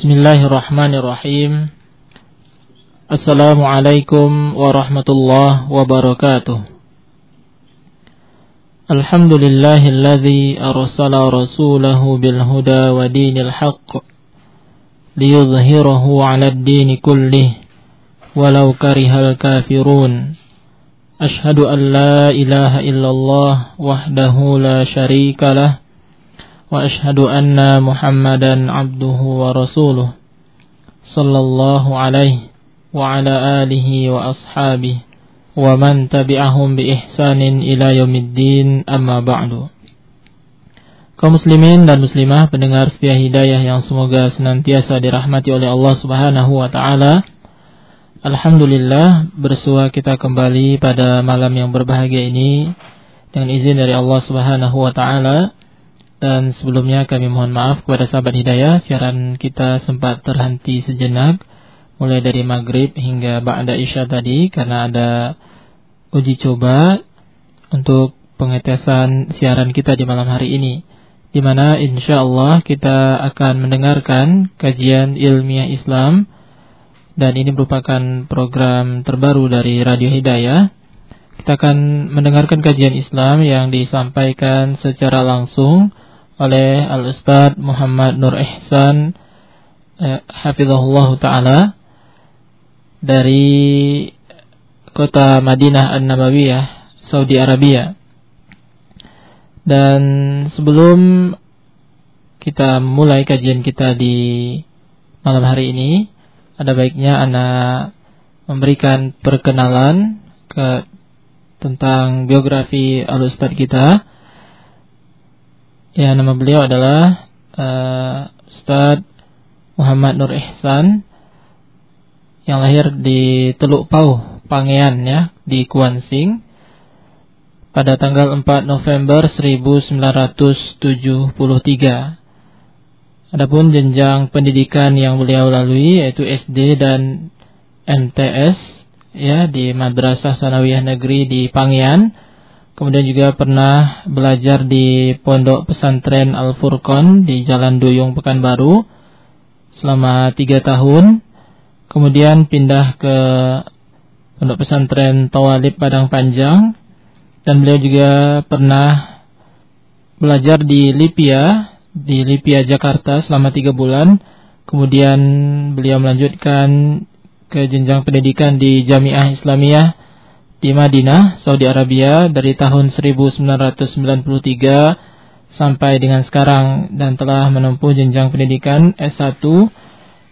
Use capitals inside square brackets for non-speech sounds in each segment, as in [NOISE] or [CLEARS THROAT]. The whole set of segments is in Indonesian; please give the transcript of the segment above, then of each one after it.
Bismillahirrahmanirrahim. Assalamualaikum warahmatullahi wabarakatuh. Alhamdulillahilladzi arsala rasulahu bil huda wa dinil haqq liyudhhirahu 'ala ad-din kullih walau karihal kafirun. Ashhadu an la ilaha illallah wahdahu la syarika lah وأشهد أن محمدا عبده ورسوله صلى الله عليه وعلى آله وأصحابه ومن تبعهم بإحسان إلى يوم الدين أما بعد kaum muslimin dan muslimah pendengar setia hidayah yang semoga senantiasa dirahmati oleh Allah Subhanahu wa taala. Alhamdulillah bersua kita kembali pada malam yang berbahagia ini dengan izin dari Allah Subhanahu wa taala dan sebelumnya kami mohon maaf kepada sahabat hidayah Siaran kita sempat terhenti sejenak Mulai dari maghrib hingga ba'da isya tadi Karena ada uji coba Untuk pengetesan siaran kita di malam hari ini di mana insya Allah kita akan mendengarkan kajian ilmiah Islam dan ini merupakan program terbaru dari Radio Hidayah. Kita akan mendengarkan kajian Islam yang disampaikan secara langsung oleh Al-Ustaz Muhammad Nur Ihsan eh, Hafizahullah Ta'ala dari kota Madinah An-Nabawiyah, Saudi Arabia. Dan sebelum kita mulai kajian kita di malam hari ini, ada baiknya Anda memberikan perkenalan ke tentang biografi Al-Ustaz kita Ya, nama beliau adalah uh, Ustaz Muhammad Nur Ihsan yang lahir di Teluk Pau, Pangean ya, di Kuansing pada tanggal 4 November 1973. Adapun jenjang pendidikan yang beliau lalui yaitu SD dan MTS ya di Madrasah Sanawiyah Negeri di Pangean Kemudian juga pernah belajar di Pondok Pesantren Al Furqon di Jalan Duyung Pekanbaru selama tiga tahun. Kemudian pindah ke Pondok Pesantren Tawalib Padang Panjang dan beliau juga pernah belajar di Lipia di Lipia Jakarta selama tiga bulan. Kemudian beliau melanjutkan ke jenjang pendidikan di Jamiah Islamiyah di Madinah, Saudi Arabia dari tahun 1993 sampai dengan sekarang dan telah menempuh jenjang pendidikan S1,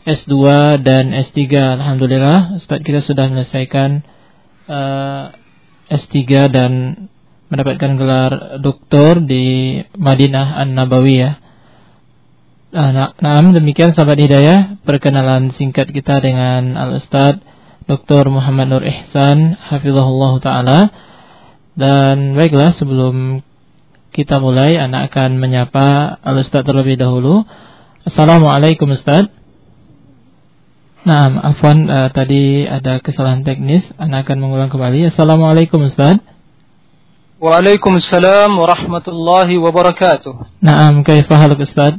S2 dan S3. Alhamdulillah, Ustaz kita sudah menyelesaikan uh, eh, S3 dan mendapatkan gelar doktor di Madinah An-Nabawiyah. Nah, nah, demikian sahabat hidayah perkenalan singkat kita dengan Al-Ustaz Dr. Muhammad Nur Ihsan Hafizahullah Ta'ala. Dan baiklah sebelum kita mulai Anak akan menyapa Al-Ustaz terlebih dahulu. Assalamualaikum Ustaz. Nah, afwan uh, tadi ada kesalahan teknis. Anak akan mengulang kembali. Assalamualaikum Ustaz. Waalaikumsalam warahmatullahi wabarakatuh. Naam, kaifahaluk Ustaz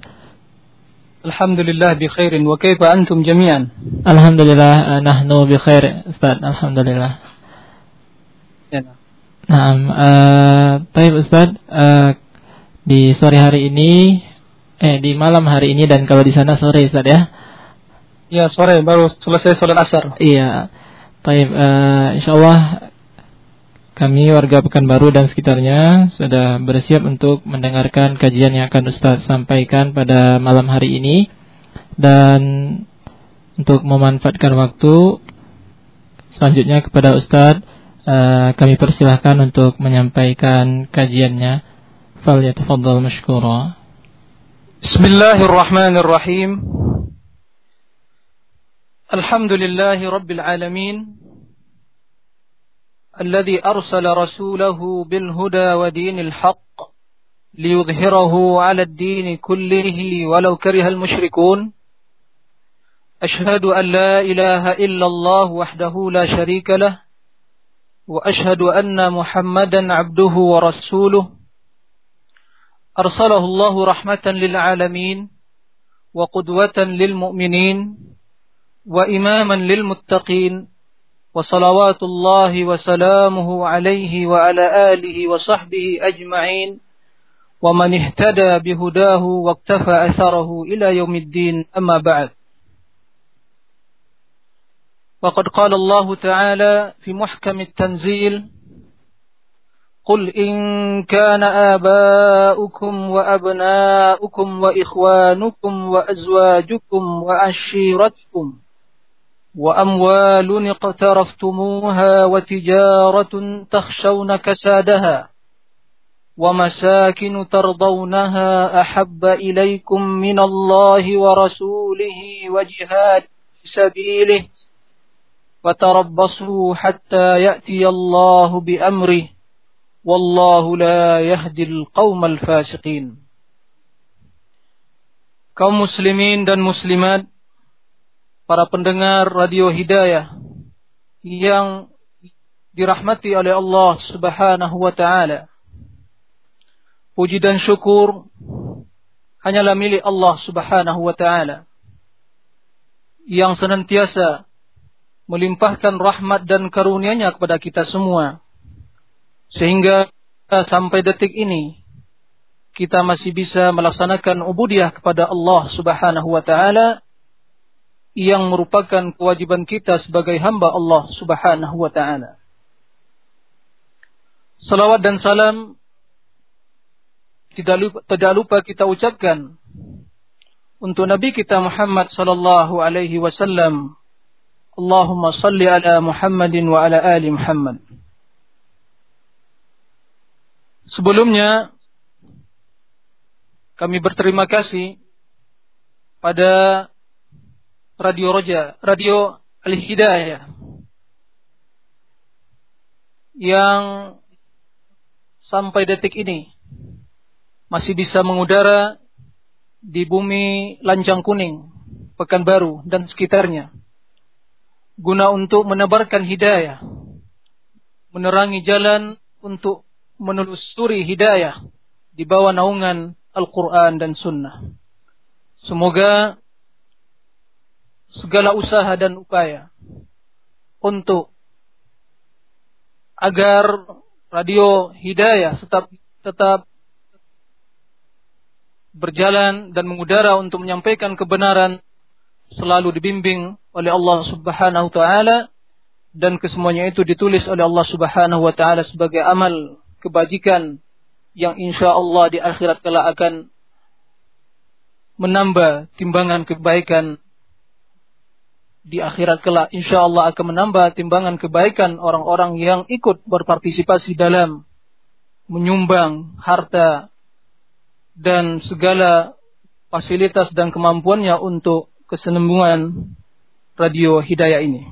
Alhamdulillah bi khairin wa kaifa antum jami'an? Alhamdulillah eh, nahnu bi khair Ustaz. Alhamdulillah. Ya. Nah, uh, baik Ustaz, uh, di sore hari ini eh di malam hari ini dan kalau di sana sore Ustaz ya. Ya, sore baru selesai salat asar. Iya. Baik, uh, insyaallah kami warga Pekanbaru dan sekitarnya sudah bersiap untuk mendengarkan kajian yang akan Ustaz sampaikan pada malam hari ini. Dan untuk memanfaatkan waktu selanjutnya kepada Ustaz uh, kami persilahkan untuk menyampaikan kajiannya. Fal yatafaddal mashkura. Bismillahirrahmanirrahim. Rabbil alamin الذي أرسل رسوله بالهدى ودين الحق ليظهره على الدين كله ولو كره المشركون. أشهد أن لا إله إلا الله وحده لا شريك له وأشهد أن محمدا عبده ورسوله. أرسله الله رحمة للعالمين وقدوة للمؤمنين وإماما للمتقين. وصلوات الله وسلامه عليه وعلى آله وصحبه أجمعين. ومن اهتدى بهداه واكتفى أثره إلى يوم الدين أما بعد. وقد قال الله تعالى في محكم التنزيل قل إن كان آباؤكم وأبناؤكم وإخوانكم وأزواجكم وعشيرتكم وأموال اقترفتموها وتجارة تخشون كسادها ومساكن ترضونها أحب إليكم من الله ورسوله وجهاد سبيله فتربصوا حتى يأتي الله بأمره والله لا يهدي القوم الفاسقين. kaum muslimin dan muslimat para pendengar radio hidayah yang dirahmati oleh Allah Subhanahu wa taala puji dan syukur hanyalah milik Allah Subhanahu wa taala yang senantiasa melimpahkan rahmat dan karunia-Nya kepada kita semua. Sehingga sampai detik ini kita masih bisa melaksanakan ubudiah kepada Allah Subhanahu wa taala yang merupakan kewajiban kita sebagai hamba Allah Subhanahu wa taala. Salawat dan salam tidak lupa, tidak lupa kita ucapkan untuk Nabi kita Muhammad sallallahu alaihi wasallam Allahumma salli ala Muhammadin wa ala ali Muhammad. Sebelumnya kami berterima kasih pada Radio Roja, Radio Al-Hidayah yang sampai detik ini masih bisa mengudara di bumi Lancang Kuning, Pekanbaru dan sekitarnya guna untuk menebarkan hidayah, menerangi jalan untuk menelusuri hidayah di bawah naungan Al-Quran dan Sunnah. Semoga segala usaha dan upaya untuk agar radio hidayah tetap tetap berjalan dan mengudara untuk menyampaikan kebenaran selalu dibimbing oleh Allah Subhanahu wa taala dan kesemuanya itu ditulis oleh Allah Subhanahu wa taala sebagai amal kebajikan yang insya Allah di akhirat kelak akan menambah timbangan kebaikan di akhirat kelak insya Allah akan menambah timbangan kebaikan orang-orang yang ikut berpartisipasi dalam menyumbang harta dan segala fasilitas dan kemampuannya untuk kesenembungan radio Hidayah ini.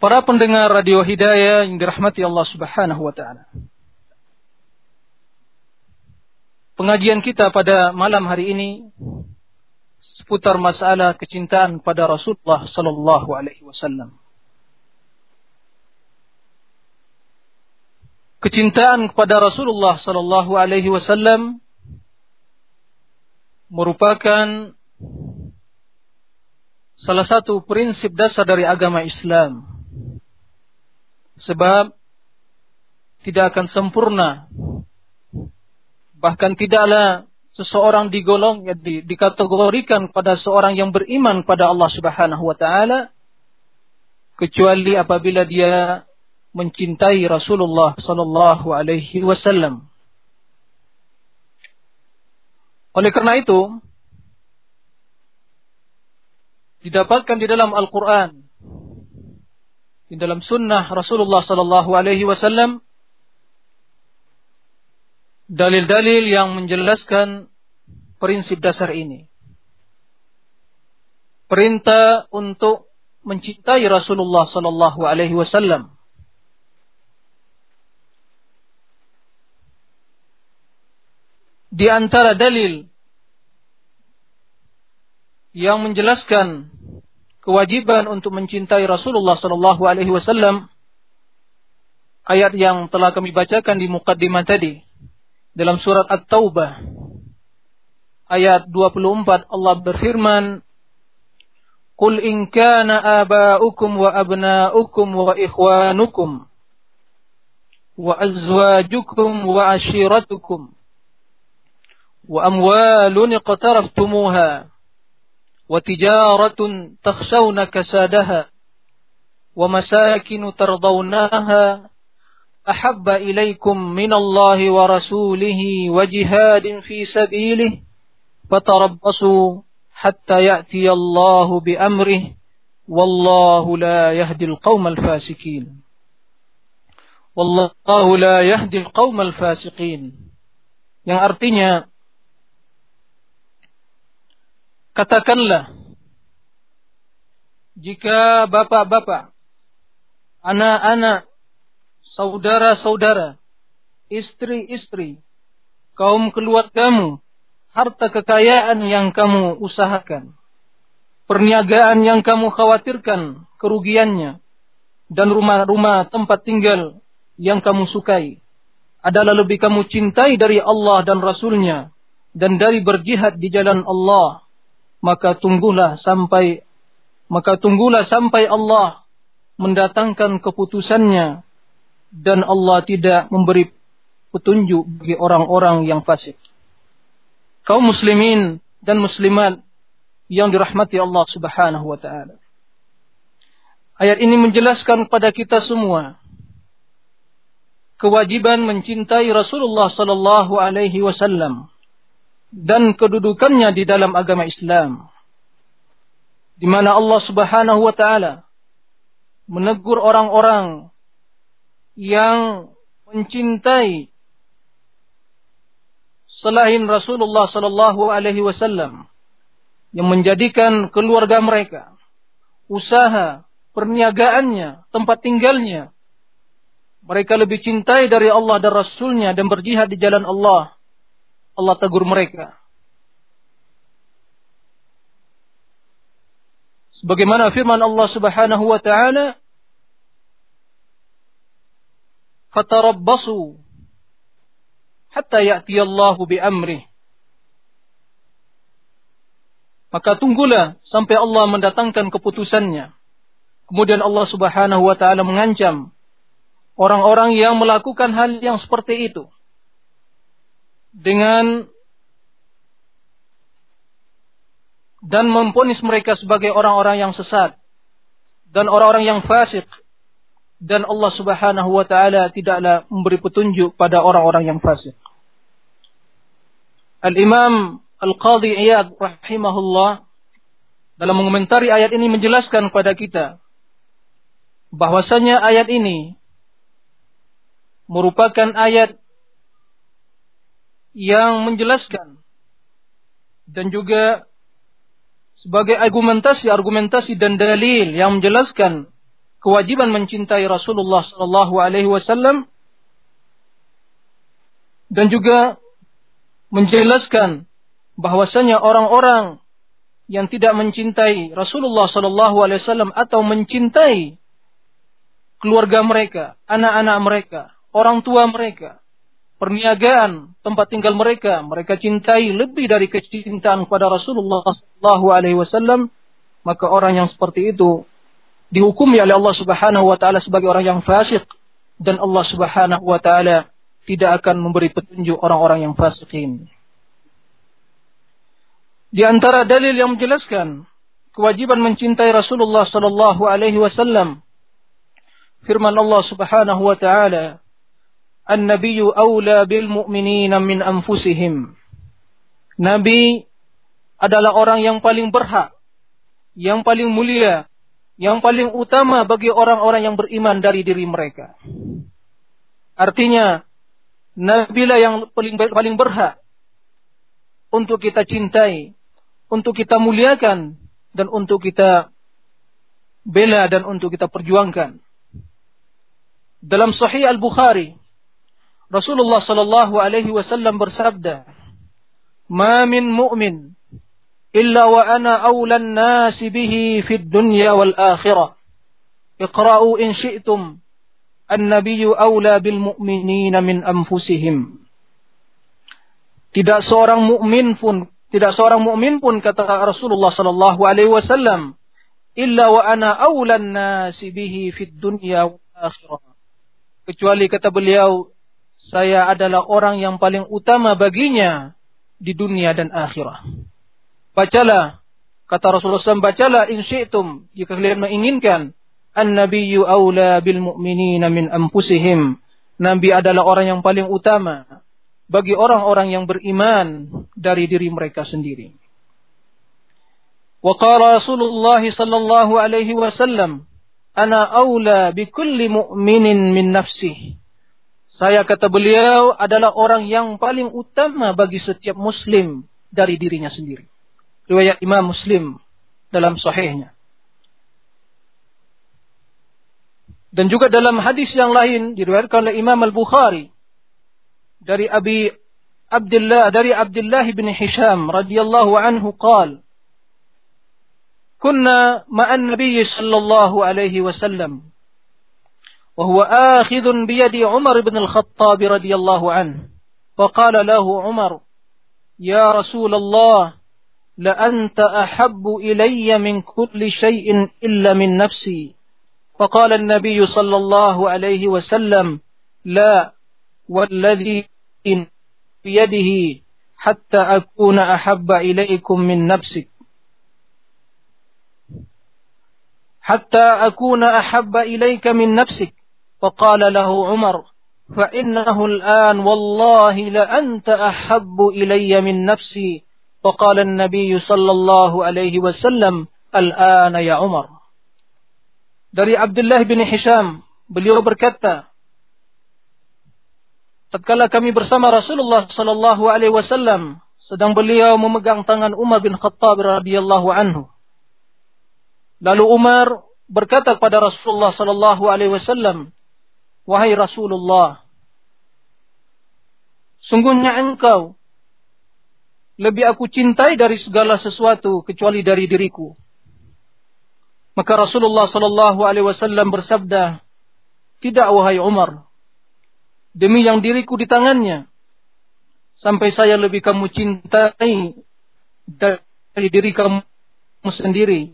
Para pendengar radio Hidayah yang dirahmati Allah Subhanahu wa taala. Pengajian kita pada malam hari ini seputar masalah kecintaan pada Rasulullah sallallahu alaihi wasallam. Kecintaan kepada Rasulullah sallallahu alaihi wasallam merupakan salah satu prinsip dasar dari agama Islam. Sebab tidak akan sempurna bahkan tidaklah seseorang digolong ya, di, dikategorikan pada seorang yang beriman pada Allah Subhanahu wa taala kecuali apabila dia mencintai Rasulullah sallallahu alaihi wasallam. Oleh karena itu, didapatkan di dalam Al-Quran, di dalam Sunnah Rasulullah Sallallahu Alaihi Wasallam, dalil-dalil yang menjelaskan prinsip dasar ini. Perintah untuk mencintai Rasulullah Sallallahu Alaihi Wasallam. Di antara dalil yang menjelaskan kewajiban untuk mencintai Rasulullah Sallallahu Alaihi Wasallam ayat yang telah kami bacakan di mukaddimah tadi dalam surat At-Taubah ayat 24 Allah berfirman Qul in kana aba'ukum wa abna'ukum wa ikhwanukum wa azwajukum wa ashiratukum wa amwalun iqtaraftumuha wa tijaratun takhshawna kasadaha wa masakin tardawnaha أحب إليكم من الله ورسوله وجهاد في سبيله فتربصوا حتى يأتي الله بأمره والله لا يهدي القوم الفاسقين. والله لا يهدي القوم الفاسقين. Yang artinya katakanlah jika bapak-bapak anak-anak saudara-saudara istri-istri kaum keluargamu harta kekayaan yang kamu usahakan, perniagaan yang kamu khawatirkan kerugiannya, dan rumah-rumah tempat tinggal yang kamu sukai adalah lebih kamu cintai dari Allah dan Rasulnya dan dari berjihad di jalan Allah maka tunggulah sampai maka tunggulah sampai Allah mendatangkan keputusannya dan Allah tidak memberi petunjuk bagi orang-orang yang fasik kaum muslimin dan muslimat yang dirahmati Allah Subhanahu wa taala. Ayat ini menjelaskan kepada kita semua kewajiban mencintai Rasulullah sallallahu alaihi wasallam dan kedudukannya di dalam agama Islam. Di mana Allah Subhanahu wa taala menegur orang-orang yang mencintai selain Rasulullah sallallahu alaihi wasallam yang menjadikan keluarga mereka, usaha, perniagaannya, tempat tinggalnya mereka lebih cintai dari Allah dan Rasulnya dan berjihad di jalan Allah. Allah tegur mereka. Sebagaimana firman Allah Subhanahu wa taala, "Fatarabbasu hatta ya'tiyallahu bi amrih. Maka tunggulah sampai Allah mendatangkan keputusannya. Kemudian Allah Subhanahu wa taala mengancam orang-orang yang melakukan hal yang seperti itu dengan dan memponis mereka sebagai orang-orang yang sesat dan orang-orang yang fasik dan Allah Subhanahu wa taala tidaklah memberi petunjuk pada orang-orang yang fasik. Al-Imam Al-Qadhi Iyad rahimahullah dalam mengomentari ayat ini menjelaskan kepada kita bahwasanya ayat ini merupakan ayat yang menjelaskan dan juga sebagai argumentasi-argumentasi dan dalil yang menjelaskan kewajiban mencintai Rasulullah Sallallahu Alaihi Wasallam dan juga menjelaskan bahwasanya orang-orang yang tidak mencintai Rasulullah Sallallahu Alaihi Wasallam atau mencintai keluarga mereka, anak-anak mereka, orang tua mereka, perniagaan, tempat tinggal mereka, mereka cintai lebih dari kecintaan kepada Rasulullah Sallallahu Alaihi Wasallam, maka orang yang seperti itu dihukumi oleh Allah Subhanahu wa taala sebagai orang yang fasik dan Allah Subhanahu wa taala tidak akan memberi petunjuk orang-orang yang fasikin. Di antara dalil yang menjelaskan kewajiban mencintai Rasulullah sallallahu alaihi wasallam firman Allah Subhanahu wa taala An-nabiyyu aula bil mu'minina min anfusihim. Nabi adalah orang yang paling berhak, yang paling mulia yang paling utama bagi orang-orang yang beriman dari diri mereka. Artinya, Nabilah yang paling paling berhak untuk kita cintai, untuk kita muliakan, dan untuk kita bela dan untuk kita perjuangkan. Dalam Sahih Al Bukhari, Rasulullah Sallallahu Alaihi Wasallam bersabda, "Ma min mu'min إلا وأنا أولى الناس به في الدنيا والآخرة اقرأوا إن شئتم النبي أولى بالمؤمنين من أنفسهم Tidak seorang mukmin pun Tidak seorang mukmin pun kata Rasulullah sallallahu alaihi wasallam, illa wa ana awlan nasi bihi fid dunya wal akhirah. Kecuali kata beliau, saya adalah orang yang paling utama baginya di dunia dan akhirat. Bacalah, kata Rasulullah SAW, bacalah in syi'tum, jika kalian menginginkan, an-nabiyyu awla bil mu'minina min anfusihim. Nabi adalah orang yang paling utama bagi orang-orang yang beriman dari diri mereka sendiri. Wa qala Rasulullah sallallahu alaihi wasallam, "Ana aula bi kulli mu'minin min nafsihi." Saya kata beliau adalah orang yang paling utama bagi setiap muslim dari dirinya sendiri Riwayat Imam Muslim dalam sahihnya. Dan juga dalam hadis yang lain diriwayatkan oleh Imam Al-Bukhari dari Abi Abdullah dari Abdullah bin Hisham radhiyallahu anhu قال كنا مع النبي صلى الله عليه وسلم وهو آخذ بيد عمر بن الخطاب رضي الله عنه فقال له عمر يا رسول الله لأنت أحب إلي من كل شيء إلا من نفسي. فقال النبي صلى الله عليه وسلم لا والذي بيده حتى أكون أحب إليكم من نفسك. حتى أكون أحب إليك من نفسك. فقال له عمر فإنه الآن والله لأنت أحب إلي من نفسي. فقال النبي صلى الله عليه وسلم الآن يا عمر dari Abdullah bin Hisham beliau berkata tatkala kami bersama Rasulullah sallallahu alaihi wasallam sedang beliau memegang tangan Umar bin Khattab radhiyallahu anhu lalu Umar berkata kepada Rasulullah sallallahu alaihi wasallam Wahai Rasulullah, sungguhnya engkau lebih aku cintai dari segala sesuatu kecuali dari diriku. Maka Rasulullah sallallahu alaihi wasallam bersabda, "Tidak wahai Umar, demi yang diriku di tangannya, sampai saya lebih kamu cintai dari diri kamu sendiri."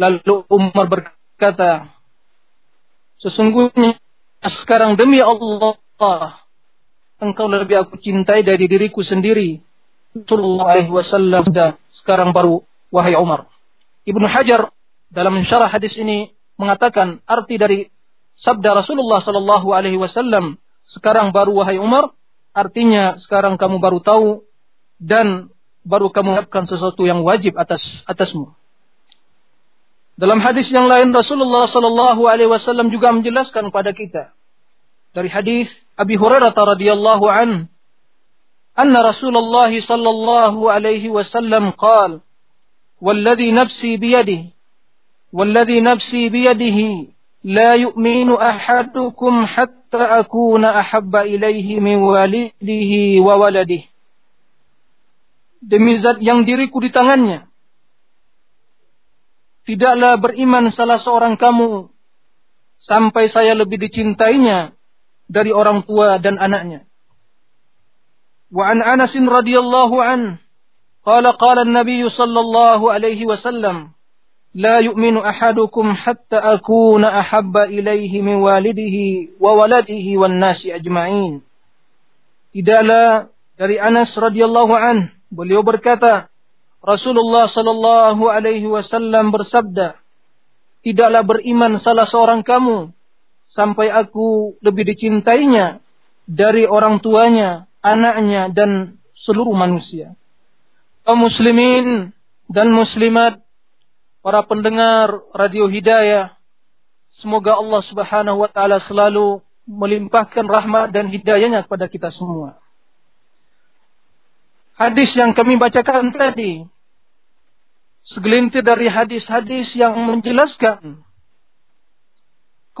Lalu Umar berkata, Sesungguhnya sekarang demi Allah engkau lebih aku cintai dari diriku sendiri. Rasulullah alaihi wasallam sekarang baru wahai Umar. Ibnu Hajar dalam mensyarah hadis ini mengatakan arti dari sabda Rasulullah sallallahu alaihi wasallam sekarang baru wahai Umar artinya sekarang kamu baru tahu dan baru kamu melakukan sesuatu yang wajib atas atasmu. Dalam hadis yang lain Rasulullah Sallallahu Alaihi Wasallam juga menjelaskan kepada kita dari hadis Abi Hurairah radhiyallahu an, anna Rasulullah Sallallahu Alaihi Wasallam قال والذي نفسي بيده والذي نفسي بيده لا يؤمن أحدكم حتى أكون أحب إليه من والده وولده demi zat yang diriku di tangannya Tidaklah beriman salah seorang kamu sampai saya lebih dicintainya dari orang tua dan anaknya. Wa an Anas radhiyallahu an qala qala an-nabiy sallallahu alaihi wasallam la yu'minu ahadukum hatta akuna ahabba ilaihi min walidihi wa waladihi wan nasi ajma'in. Tidaklah dari Anas radhiyallahu an beliau berkata Rasulullah Sallallahu Alaihi Wasallam bersabda, tidaklah beriman salah seorang kamu sampai aku lebih dicintainya dari orang tuanya, anaknya dan seluruh manusia. Kaum muslimin dan muslimat, para pendengar radio Hidayah, semoga Allah Subhanahu wa taala selalu melimpahkan rahmat dan hidayahnya kepada kita semua. Hadis yang kami bacakan tadi segelintir dari hadis-hadis yang menjelaskan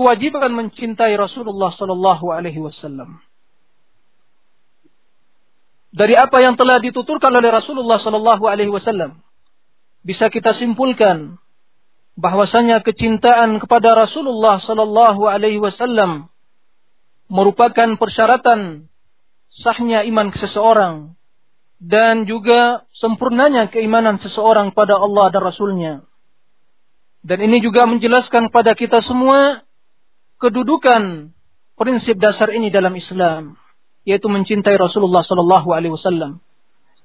kewajiban mencintai Rasulullah Sallallahu Alaihi Wasallam. Dari apa yang telah dituturkan oleh Rasulullah Sallallahu Alaihi Wasallam, bisa kita simpulkan bahwasanya kecintaan kepada Rasulullah Sallallahu Alaihi Wasallam merupakan persyaratan sahnya iman seseorang dan juga sempurnanya keimanan seseorang pada Allah dan Rasulnya. Dan ini juga menjelaskan pada kita semua kedudukan prinsip dasar ini dalam Islam, yaitu mencintai Rasulullah Sallallahu Alaihi Wasallam.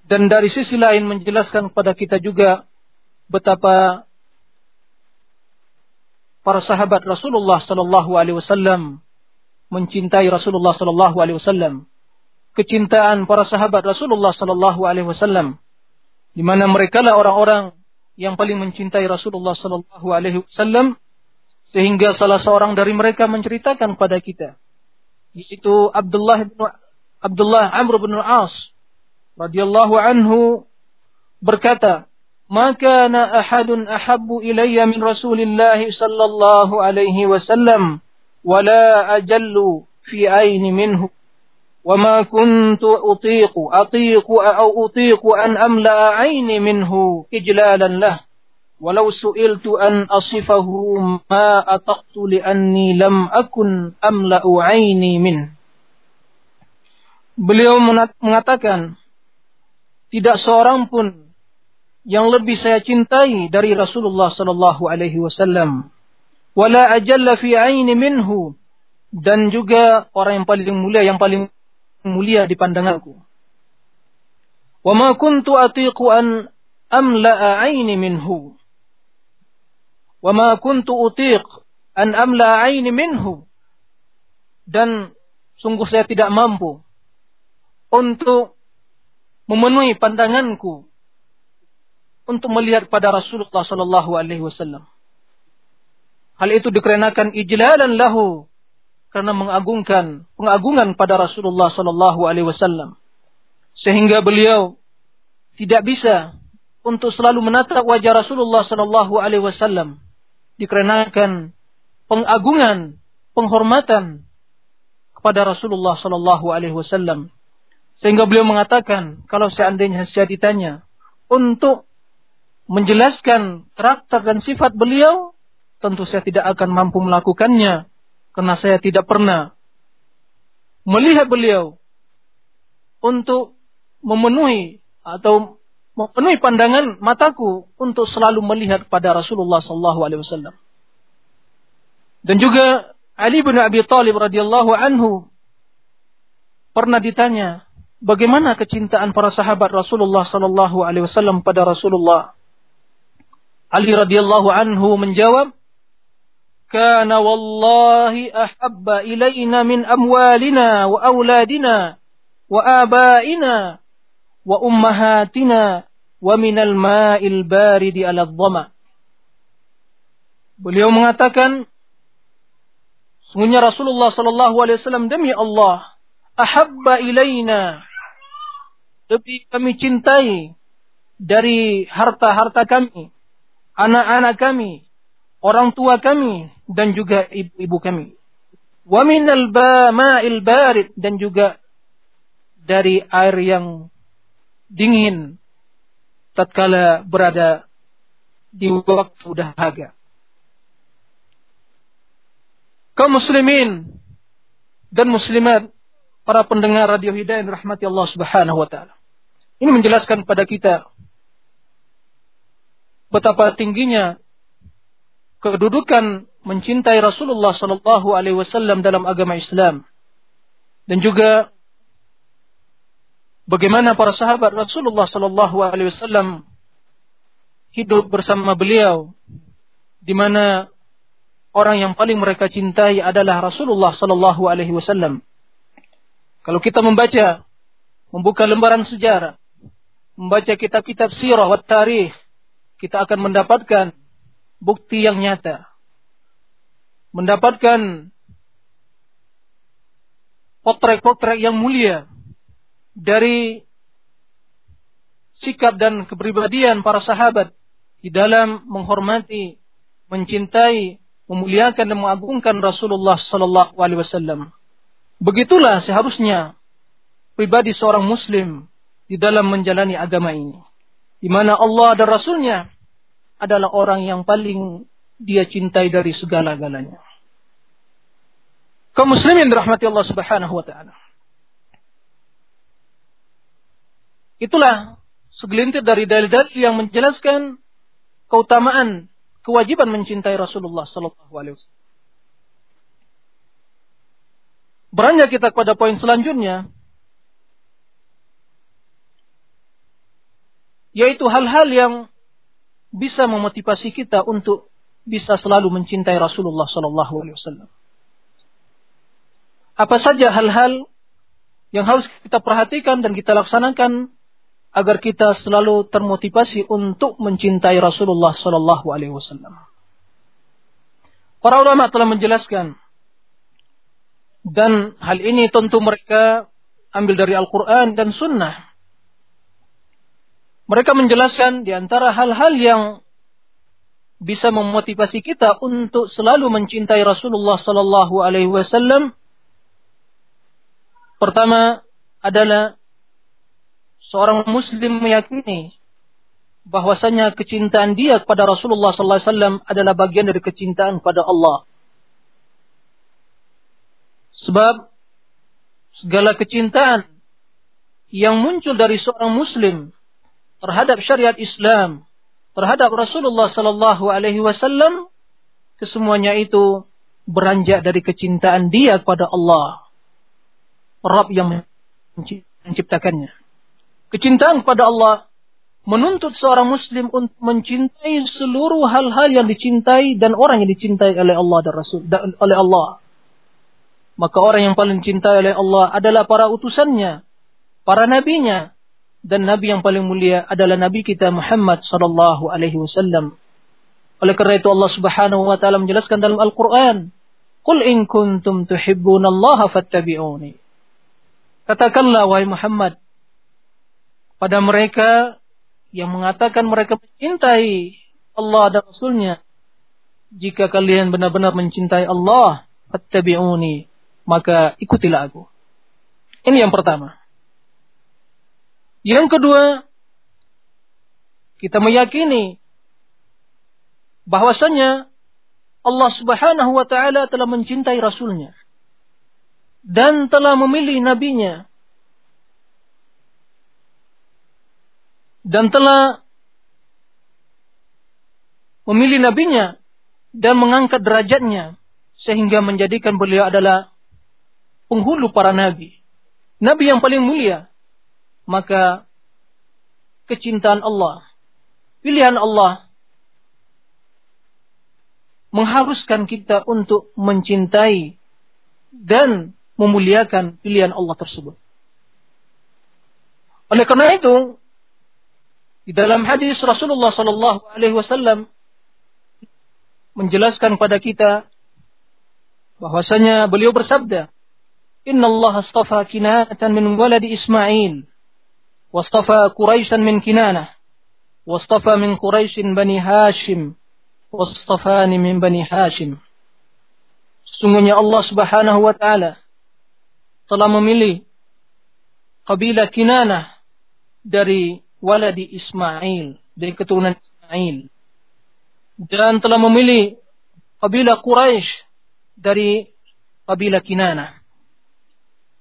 Dan dari sisi lain menjelaskan kepada kita juga betapa para sahabat Rasulullah Sallallahu Alaihi Wasallam mencintai Rasulullah Sallallahu Alaihi Wasallam kecintaan para sahabat Rasulullah sallallahu alaihi wasallam di mana mereka lah orang-orang yang paling mencintai Rasulullah sallallahu alaihi wasallam sehingga salah seorang dari mereka menceritakan kepada kita yaitu Abdullah bin Abdullah Amr bin Al-As radhiyallahu anhu berkata maka na ahadun ahabbu ilayya min Rasulillah sallallahu alaihi wasallam wala ajallu fi aini minhu وما كنت أطيق أطيق أو أطيق أن أملأ عيني منه إجلالا له walau su'iltu an asifahu ma ataqtu li anni lam akun amla'u aini min. Beliau mengatakan, tidak seorang pun yang lebih saya cintai dari Rasulullah sallallahu alaihi wasallam. Wala ajalla fi aini minhu. Dan juga orang yang paling mulia yang paling mulia di pandanganku wa ma kuntu atiqu an amla'a aini minhu. Ma kuntu utiq an amla'a aini minhu. Dan sungguh saya tidak mampu untuk memenuhi pandanganku untuk melihat pada Rasulullah sallallahu alaihi wasallam. Hal itu dikarenakan ijlalan lahu karena mengagungkan pengagungan pada Rasulullah Sallallahu Alaihi Wasallam sehingga beliau tidak bisa untuk selalu menatap wajah Rasulullah Sallallahu Alaihi Wasallam dikarenakan pengagungan penghormatan kepada Rasulullah Sallallahu Alaihi Wasallam. Sehingga beliau mengatakan kalau seandainya saya ditanya untuk menjelaskan karakter dan sifat beliau tentu saya tidak akan mampu melakukannya karena saya tidak pernah melihat beliau untuk memenuhi atau memenuhi pandangan mataku untuk selalu melihat pada Rasulullah sallallahu alaihi wasallam. Dan juga Ali bin Abi Thalib radhiyallahu anhu pernah ditanya, bagaimana kecintaan para sahabat Rasulullah sallallahu alaihi wasallam pada Rasulullah? Ali radhiyallahu anhu menjawab, "Kana wallahi ahabba ilaina min amwalina wa auladina wa abaina wa ummahatina wa minal ma'il baridi ala dhama. Beliau mengatakan sungguhnya Rasulullah sallallahu alaihi wasallam demi Allah ahabba ilaina lebih kami cintai dari harta-harta kami, anak-anak kami, orang tua kami dan juga ibu-ibu kami. Wa minal ba'il barid dan juga dari air yang dingin tatkala berada di waktu dahaga. Kaum muslimin dan muslimat para pendengar radio Hidayah rahmati Allah Subhanahu wa taala. Ini menjelaskan kepada kita betapa tingginya kedudukan mencintai Rasulullah Sallallahu Alaihi Wasallam dalam agama Islam dan juga bagaimana para sahabat Rasulullah Sallallahu Alaihi Wasallam hidup bersama beliau di mana orang yang paling mereka cintai adalah Rasulullah Sallallahu Alaihi Wasallam. Kalau kita membaca, membuka lembaran sejarah, membaca kitab-kitab sirah wa tarikh, kita akan mendapatkan bukti yang nyata. Mendapatkan potret-potret yang mulia dari sikap dan kepribadian para sahabat di dalam menghormati, mencintai, memuliakan dan mengagungkan Rasulullah sallallahu alaihi wasallam. Begitulah seharusnya pribadi seorang muslim di dalam menjalani agama ini. Di mana Allah dan Rasulnya adalah orang yang paling dia cintai dari segala-galanya. Kaum muslimin dirahmati Allah Subhanahu wa taala. Itulah segelintir dari dalil-dalil yang menjelaskan keutamaan kewajiban mencintai Rasulullah sallallahu alaihi wasallam. Beranjak kita kepada poin selanjutnya yaitu hal-hal yang bisa memotivasi kita untuk bisa selalu mencintai Rasulullah sallallahu alaihi wasallam. Apa saja hal-hal yang harus kita perhatikan dan kita laksanakan agar kita selalu termotivasi untuk mencintai Rasulullah Sallallahu Alaihi Wasallam. Para ulama telah menjelaskan dan hal ini tentu mereka ambil dari Al-Quran dan Sunnah. Mereka menjelaskan di antara hal-hal yang bisa memotivasi kita untuk selalu mencintai Rasulullah Sallallahu Alaihi Wasallam. Pertama adalah seorang muslim meyakini bahwasanya kecintaan dia kepada Rasulullah sallallahu alaihi wasallam adalah bagian dari kecintaan pada Allah. Sebab segala kecintaan yang muncul dari seorang muslim terhadap syariat Islam, terhadap Rasulullah sallallahu alaihi wasallam kesemuanya itu beranjak dari kecintaan dia kepada Allah. Rabb yang menciptakannya. Kecintaan kepada Allah menuntut seorang muslim untuk mencintai seluruh hal-hal yang dicintai dan orang yang dicintai oleh Allah dan Rasul dan oleh Allah. Maka orang yang paling cintai oleh Allah adalah para utusannya, para nabinya, dan nabi yang paling mulia adalah nabi kita Muhammad sallallahu alaihi wasallam. Oleh karena itu Allah Subhanahu wa taala menjelaskan dalam Al-Qur'an, "Qul in kuntum tuhibbunallaha fattabi'uni." Katakanlah wahai Muhammad, pada mereka yang mengatakan mereka mencintai Allah dan Rasulnya. Jika kalian benar-benar mencintai Allah, fattabi'uni, maka ikutilah aku. Ini yang pertama. Yang kedua, kita meyakini bahwasanya Allah Subhanahu wa taala telah mencintai rasulnya dan telah memilih nabinya dan telah memilih nabinya dan mengangkat derajatnya sehingga menjadikan beliau adalah penghulu para nabi. Nabi yang paling mulia. Maka kecintaan Allah, pilihan Allah mengharuskan kita untuk mencintai dan memuliakan pilihan Allah tersebut. Oleh karena itu, di dalam hadis Rasulullah Sallallahu Alaihi Wasallam menjelaskan pada kita bahwasanya beliau bersabda, Inna Allah astafa kinanatan min waladi Ismail, wastafa Quraisyan min kinanah, wastafa min Quraisyin bani Hashim, wastafani min bani Hashim. Sesungguhnya Allah Subhanahu wa taala telah memilih kabilah Kinanah dari waladi Ismail dari keturunan Ismail dan telah memilih kabilah Quraisy dari kabilah Kinana.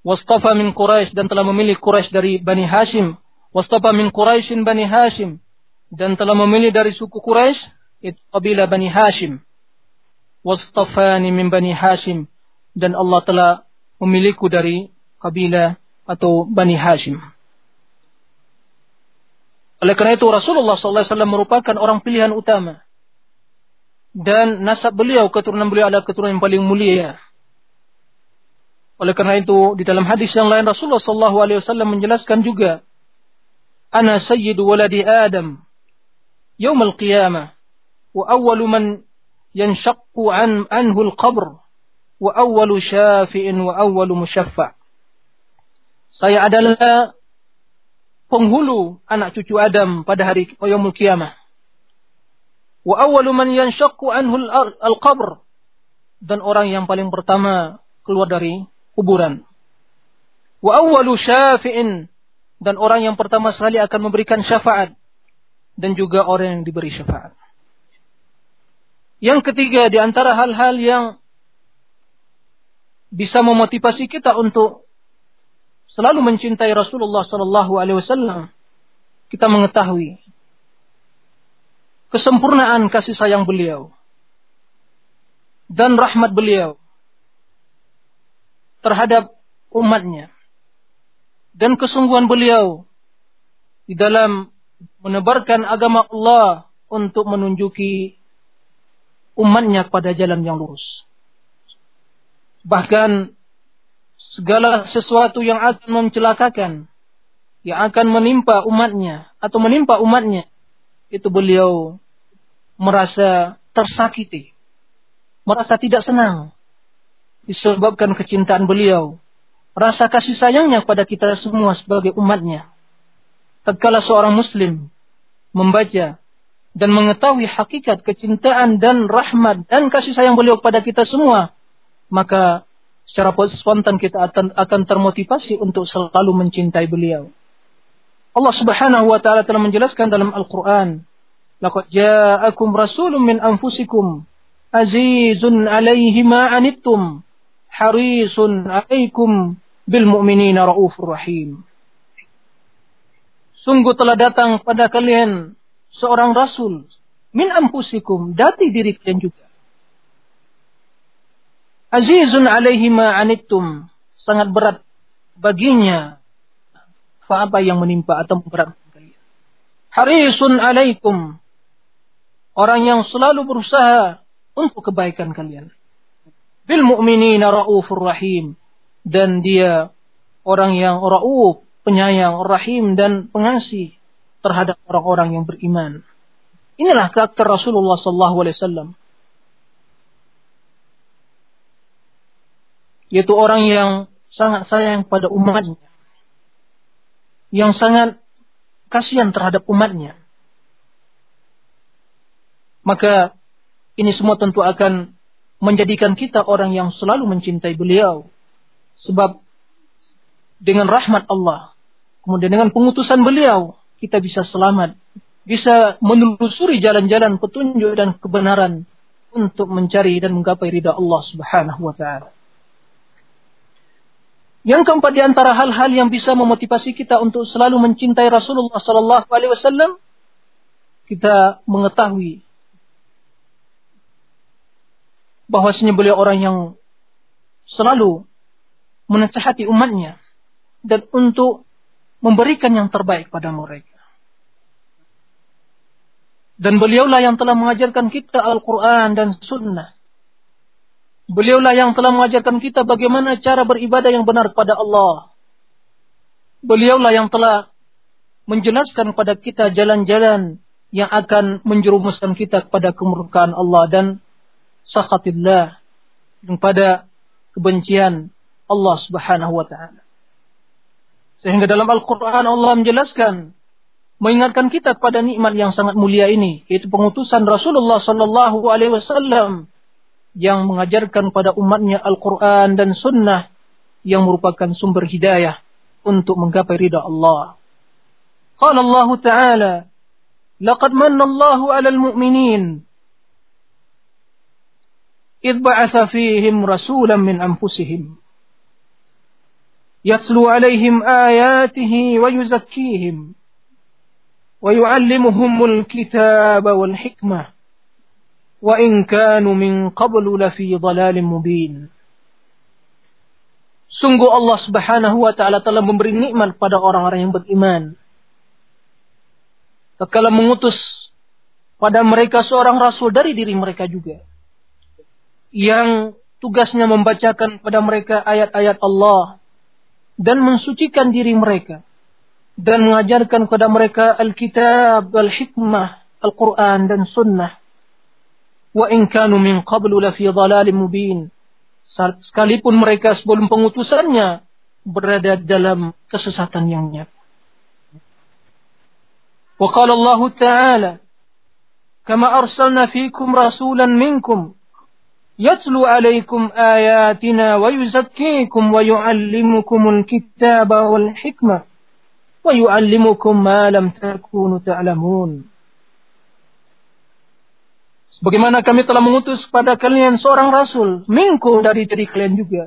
Wastafa min Quraisy dan telah memilih Quraisy dari Bani Hashim. Wastafa min Quraisyin Bani Hashim dan telah memilih dari suku Quraisy itu kabilah Bani Hashim. Wastafani min Bani Hashim dan Allah telah memilihku dari kabilah atau Bani Hashim. Oleh karena itu Rasulullah SAW merupakan orang pilihan utama. Dan nasab beliau, keturunan beliau adalah keturunan yang paling mulia. Oleh karena itu di dalam hadis yang lain Rasulullah SAW menjelaskan juga, Ana sayyidu waladi Adam, yawm al-qiyamah, wa awwalu man yanshaqqu an anhu al-qabr, wa awwalu syafi'in wa awwalu musyaffa'. Saya adalah penghulu anak cucu Adam pada hari yaumul kiamah. Wa awwalu man yanshaqqu anhu al-qabr dan orang yang paling pertama keluar dari kuburan. Wa awwalu syafi'in dan orang yang pertama sekali akan memberikan syafaat dan juga orang yang diberi syafaat. Yang ketiga di antara hal-hal yang bisa memotivasi kita untuk selalu mencintai Rasulullah Sallallahu Alaihi Wasallam kita mengetahui kesempurnaan kasih sayang beliau dan rahmat beliau terhadap umatnya dan kesungguhan beliau di dalam menebarkan agama Allah untuk menunjuki umatnya pada jalan yang lurus. Bahkan segala sesuatu yang akan mencelakakan, yang akan menimpa umatnya atau menimpa umatnya, itu beliau merasa tersakiti, merasa tidak senang disebabkan kecintaan beliau, rasa kasih sayangnya pada kita semua sebagai umatnya. Tatkala seorang muslim membaca dan mengetahui hakikat kecintaan dan rahmat dan kasih sayang beliau kepada kita semua, maka secara spontan kita akan, akan termotivasi untuk selalu mencintai beliau. Allah Subhanahu wa taala telah menjelaskan dalam Al-Qur'an, "Laqad ja'akum rasulun min anfusikum azizun 'alaihi ma 'anittum harisun 'alaikum bil mu'minina raufur rahim." Sungguh telah datang pada kalian seorang rasul min ampusikum dati diri kalian juga. Azizun alaihi ma anittum sangat berat baginya apa yang menimpa atau berat kalian. Harisun alaikum orang yang selalu berusaha untuk kebaikan kalian. Bil mu'minina raufur rahim dan dia orang yang rauf, penyayang, rahim dan pengasih terhadap orang-orang yang beriman. Inilah karakter Rasulullah Sallallahu Alaihi Wasallam. Yaitu orang yang sangat sayang pada umatnya. Yang sangat kasihan terhadap umatnya. Maka ini semua tentu akan menjadikan kita orang yang selalu mencintai beliau. Sebab dengan rahmat Allah, kemudian dengan pengutusan beliau, kita bisa selamat, bisa menelusuri jalan-jalan petunjuk dan kebenaran untuk mencari dan menggapai ridha Allah Subhanahu wa taala. Yang keempat di antara hal-hal yang bisa memotivasi kita untuk selalu mencintai Rasulullah sallallahu alaihi wasallam kita mengetahui bahwasanya beliau orang yang selalu menasihati umatnya dan untuk memberikan yang terbaik pada mereka. Dan beliaulah yang telah mengajarkan kita Al-Quran dan Sunnah. Beliaulah yang telah mengajarkan kita bagaimana cara beribadah yang benar kepada Allah. Beliaulah yang telah menjelaskan kepada kita jalan-jalan yang akan menjerumuskan kita kepada kemurkaan Allah dan sakhatillah dan pada kebencian Allah Subhanahu wa taala. Sehingga dalam Al-Qur'an Allah menjelaskan mengingatkan kita kepada nikmat yang sangat mulia ini, yaitu pengutusan Rasulullah Sallallahu Alaihi Wasallam yang mengajarkan pada umatnya Al-Quran dan Sunnah yang merupakan sumber hidayah untuk menggapai ridha Allah. Qala Allah Ta'ala, "Laqad manna Allah ala al-mu'minin, إذ بعث فيهم رسولا من أنفسهم يتلو عليهم آياته ويزكيهم ويعلمهم الكتاب والحكمه وإن كانوا من قبل لفي ضلال مبين Sungguh Allah subhanahu wa ta'ala telah memberi nikmat pada orang-orang yang beriman. Tatkala mengutus pada mereka seorang rasul dari diri mereka juga. Yang tugasnya membacakan pada mereka ayat-ayat Allah. Dan mensucikan diri mereka dan mengajarkan kepada mereka Alkitab, Al-Hikmah, Al-Quran dan Sunnah. وَإِنْ كَانُوا مِنْ قَبْلُ لَفِي ضَلَالٍ مُبِينٍ Sekalipun mereka sebelum pengutusannya berada dalam kesesatan yang nyata. وقال الله تعالى كما أرسلنا فيكم رسولا منكم يتلو عليكم آياتنا ويزكيكم ويعلمكم الكتاب والحكمة ويعلمكم ما لم تكونوا تعلمون ta'lamun. Sebagaimana kami telah mengutus pada kalian seorang rasul, minggu dari diri kalian juga,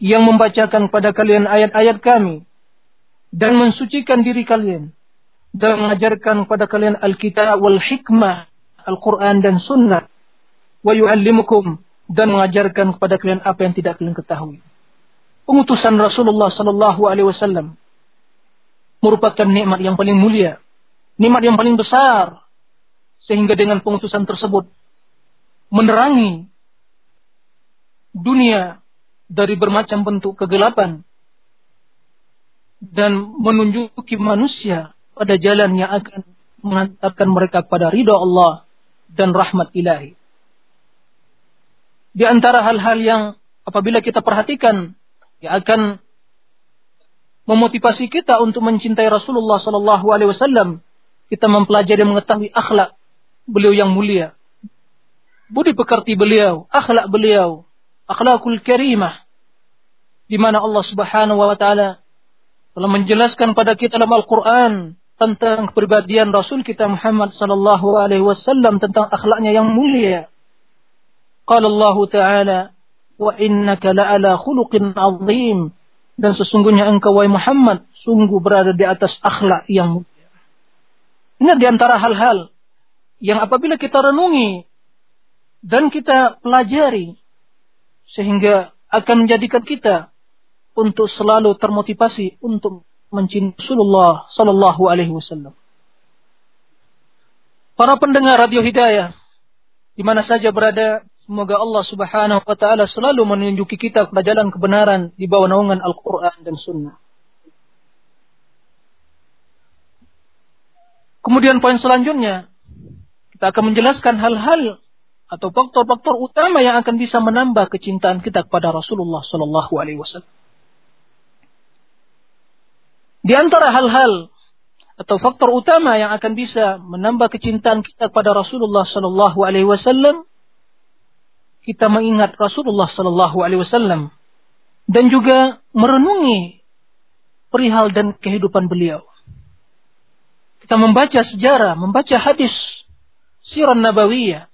yang membacakan pada kalian ayat-ayat kami, dan mensucikan diri kalian, dan mengajarkan kepada kalian Alkitab wal hikmah, Al-Quran dan Sunnah. Wa yu'allimukum dan mengajarkan kepada kalian apa yang tidak kalian ketahui. Pengutusan Rasulullah Sallallahu Alaihi Wasallam merupakan nikmat yang paling mulia, nikmat yang paling besar, sehingga dengan pengutusan tersebut menerangi dunia dari bermacam bentuk kegelapan dan menunjuki manusia pada jalan yang akan mengantarkan mereka pada ridha Allah dan rahmat ilahi. Di antara hal-hal yang apabila kita perhatikan yang akan memotivasi kita untuk mencintai Rasulullah Sallallahu Alaihi Wasallam, kita mempelajari mengetahui akhlak beliau yang mulia, budi pekerti beliau, akhlak beliau, akhlakul karimah, di mana Allah Subhanahu wa taala telah menjelaskan pada kita dalam Al-Qur'an tentang kepribadian Rasul kita Muhammad sallallahu alaihi wasallam tentang akhlaknya yang mulia. Qala Allah Ta'ala, "Wa innaka la'ala khuluqin 'azim." Dan sesungguhnya engkau wahai Muhammad sungguh berada di atas akhlak yang mulia. Ini di antara hal-hal yang apabila kita renungi dan kita pelajari sehingga akan menjadikan kita untuk selalu termotivasi untuk mencintai Rasulullah Sallallahu Alaihi Wasallam. Para pendengar Radio Hidayah, di mana saja berada, Semoga Allah Subhanahu wa taala selalu menunjuki kita kepada jalan kebenaran di bawah naungan Al-Qur'an dan Sunnah. Kemudian poin selanjutnya, kita akan menjelaskan hal-hal atau faktor-faktor utama yang akan bisa menambah kecintaan kita kepada Rasulullah Sallallahu Alaihi Wasallam. Di antara hal-hal atau faktor utama yang akan bisa menambah kecintaan kita kepada Rasulullah Sallallahu Alaihi Wasallam kita mengingat Rasulullah Sallallahu Alaihi Wasallam dan juga merenungi perihal dan kehidupan beliau. Kita membaca sejarah, membaca hadis sirah nabawiyah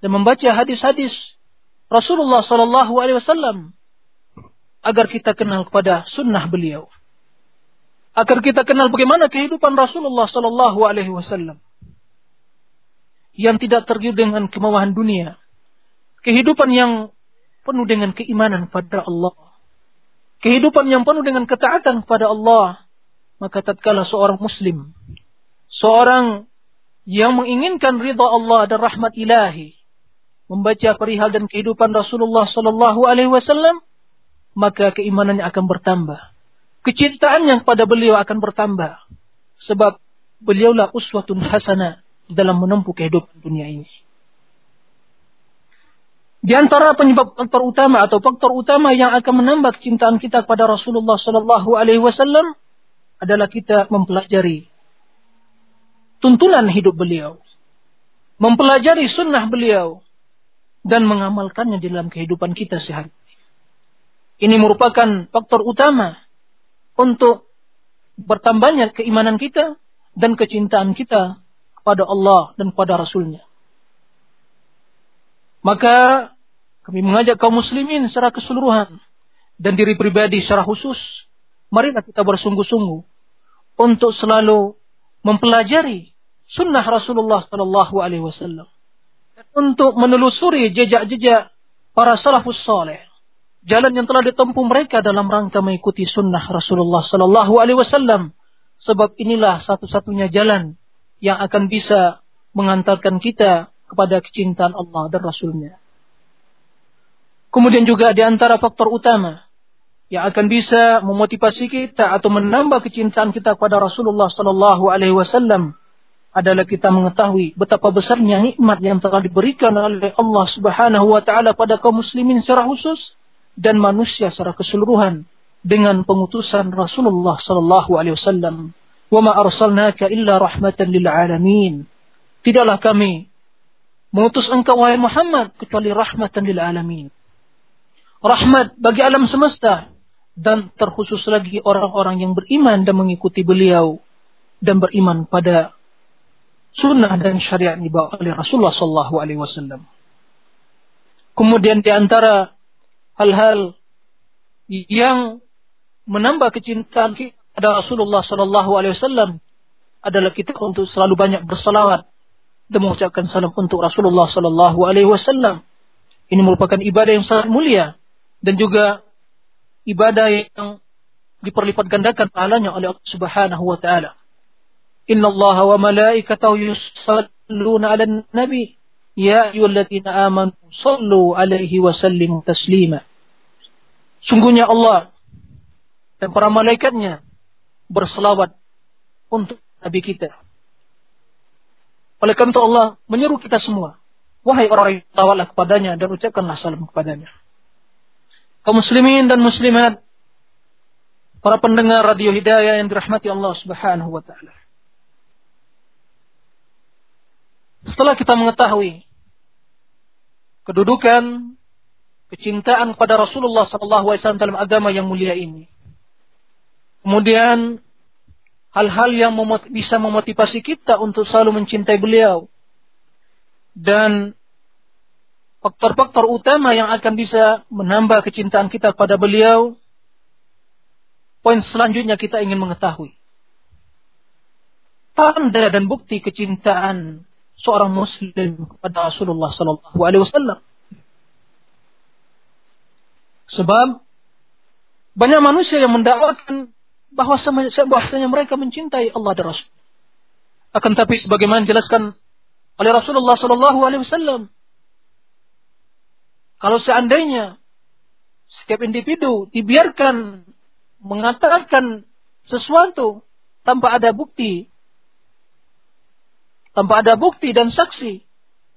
dan membaca hadis-hadis Rasulullah Sallallahu Alaihi Wasallam agar kita kenal kepada sunnah beliau, agar kita kenal bagaimana kehidupan Rasulullah Sallallahu Alaihi Wasallam yang tidak tergiur dengan kemauan dunia, Kehidupan yang penuh dengan keimanan pada Allah. Kehidupan yang penuh dengan ketaatan kepada Allah. Maka tatkala seorang muslim, seorang yang menginginkan ridha Allah dan rahmat ilahi, membaca perihal dan kehidupan Rasulullah sallallahu alaihi wasallam, maka keimanannya akan bertambah. Kecintaannya kepada beliau akan bertambah. Sebab beliaulah uswatun hasanah dalam menempuh kehidupan dunia ini. Di antara penyebab faktor utama atau faktor utama yang akan menambah kecintaan kita kepada Rasulullah Sallallahu Alaihi Wasallam adalah kita mempelajari tuntunan hidup beliau, mempelajari sunnah beliau, dan mengamalkannya di dalam kehidupan kita sehari. Ini merupakan faktor utama untuk bertambahnya keimanan kita dan kecintaan kita kepada Allah dan kepada Rasulnya. Maka kami mengajak kaum muslimin secara keseluruhan dan diri pribadi secara khusus. Marilah kita bersungguh-sungguh untuk selalu mempelajari sunnah Rasulullah Sallallahu Alaihi Wasallam untuk menelusuri jejak-jejak para salafus saleh jalan yang telah ditempuh mereka dalam rangka mengikuti sunnah Rasulullah Sallallahu Alaihi Wasallam sebab inilah satu-satunya jalan yang akan bisa mengantarkan kita kepada kecintaan Allah dan Rasulnya. Kemudian juga di antara faktor utama yang akan bisa memotivasi kita atau menambah kecintaan kita kepada Rasulullah Sallallahu Alaihi Wasallam adalah kita mengetahui betapa besarnya nikmat yang telah diberikan oleh Allah Subhanahu Wa Taala pada kaum muslimin secara khusus dan manusia secara keseluruhan dengan pengutusan Rasulullah Sallallahu Alaihi Wasallam. Wa ma arsalnaka illa rahmatan lil alamin. Tidaklah kami mengutus engkau wahai Muhammad kecuali rahmatan lil alamin. Rahmat bagi alam semesta dan terkhusus lagi orang-orang yang beriman dan mengikuti beliau dan beriman pada sunnah dan syariat dibawa oleh Rasulullah Sallallahu Alaihi Wasallam. Kemudian di antara hal-hal yang menambah kecintaan kepada Rasulullah Sallallahu Alaihi Wasallam adalah kita untuk selalu banyak bersalawat dan mengucapkan salam untuk Rasulullah sallallahu alaihi wasallam. Ini merupakan ibadah yang sangat mulia dan juga ibadah yang diperlipat gandakan pahalanya oleh Allah Subhanahu wa taala. Inna Allah wa malaikatahu yusalluna 'alan nabi ya ayyuhalladzina amanu sallu 'alaihi wa sallimu taslima. Sungguhnya Allah dan para malaikatnya berselawat untuk nabi kita oleh karena itu Allah menyeru kita semua. Wahai orang yang tawalah kepadanya dan ucapkanlah salam kepadanya. Kaum muslimin dan muslimat, para pendengar radio hidayah yang dirahmati Allah subhanahu wa ta'ala. Setelah kita mengetahui kedudukan kecintaan kepada Rasulullah SAW dalam agama yang mulia ini. Kemudian hal-hal yang bisa memotivasi kita untuk selalu mencintai beliau dan faktor-faktor utama yang akan bisa menambah kecintaan kita pada beliau poin selanjutnya kita ingin mengetahui tanda dan bukti kecintaan seorang muslim kepada Rasulullah sallallahu alaihi wasallam sebab banyak manusia yang mendakwakan bahwasanya mereka mencintai Allah dan Rasul. Akan tapi sebagaimana dijelaskan oleh Rasulullah Shallallahu Alaihi Wasallam, kalau seandainya setiap individu dibiarkan mengatakan sesuatu tanpa ada bukti, tanpa ada bukti dan saksi,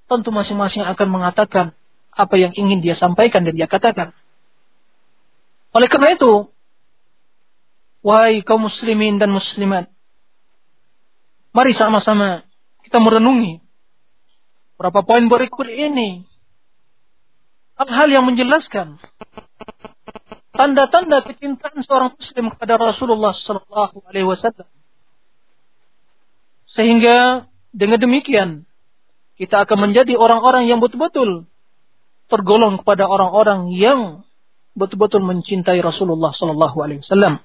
tentu masing-masing akan mengatakan apa yang ingin dia sampaikan dan dia katakan. Oleh karena itu, Wahai kaum muslimin dan muslimat. Mari sama-sama kita merenungi berapa poin berikut ini. Hal-hal yang menjelaskan tanda-tanda kecintaan seorang muslim kepada Rasulullah sallallahu alaihi wasallam. Sehingga dengan demikian kita akan menjadi orang-orang yang betul-betul tergolong kepada orang-orang yang betul-betul mencintai Rasulullah sallallahu alaihi wasallam.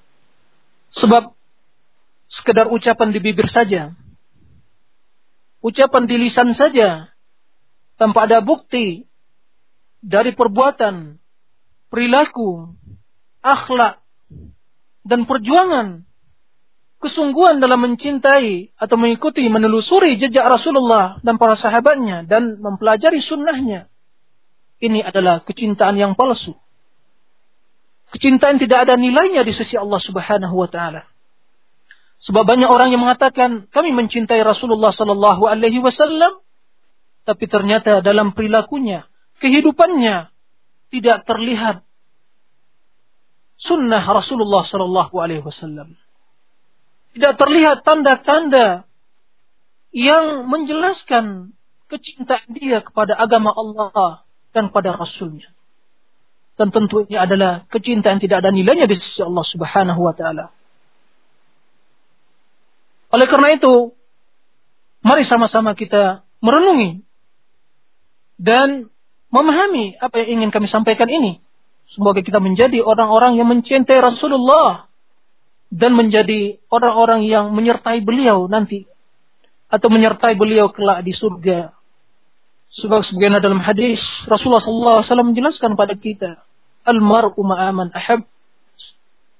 Sebab sekedar ucapan di bibir saja, ucapan di lisan saja, tanpa ada bukti dari perbuatan, perilaku, akhlak, dan perjuangan, kesungguhan dalam mencintai atau mengikuti, menelusuri jejak Rasulullah dan para sahabatnya dan mempelajari sunnahnya. Ini adalah kecintaan yang palsu. Kecintaan tidak ada nilainya di sisi Allah Subhanahu wa taala. Sebab banyak orang yang mengatakan kami mencintai Rasulullah sallallahu alaihi wasallam tapi ternyata dalam perilakunya, kehidupannya tidak terlihat sunnah Rasulullah sallallahu alaihi wasallam. Tidak terlihat tanda-tanda yang menjelaskan kecintaan dia kepada agama Allah dan pada Rasulnya. Dan tentu ini adalah kecintaan tidak ada nilainya di sisi Allah Subhanahu wa taala. Oleh karena itu, mari sama-sama kita merenungi dan memahami apa yang ingin kami sampaikan ini. Semoga kita menjadi orang-orang yang mencintai Rasulullah dan menjadi orang-orang yang menyertai beliau nanti atau menyertai beliau kelak di surga. Sebab sebagaimana dalam hadis Rasulullah SAW menjelaskan pada kita almar'u ma'aman ahab.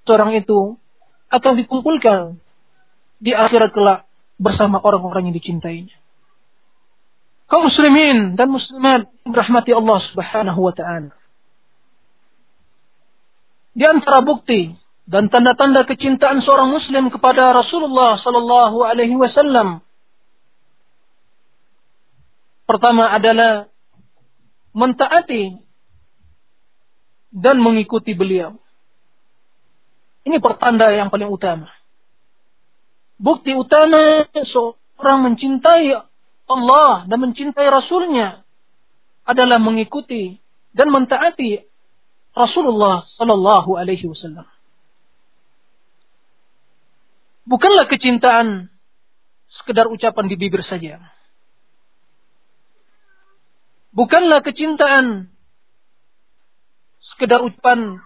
Seorang itu akan dikumpulkan di akhirat kelak bersama orang-orang yang dicintainya. Kaum muslimin dan muslimat rahmati Allah Subhanahu wa taala. Di antara bukti dan tanda-tanda kecintaan seorang muslim kepada Rasulullah sallallahu alaihi wasallam pertama adalah mentaati dan mengikuti beliau. Ini pertanda yang paling utama. Bukti utama seorang mencintai Allah dan mencintai Rasulnya adalah mengikuti dan mentaati Rasulullah Sallallahu Alaihi Wasallam. Bukanlah kecintaan sekedar ucapan di bibir saja. Bukanlah kecintaan sekedar ucapan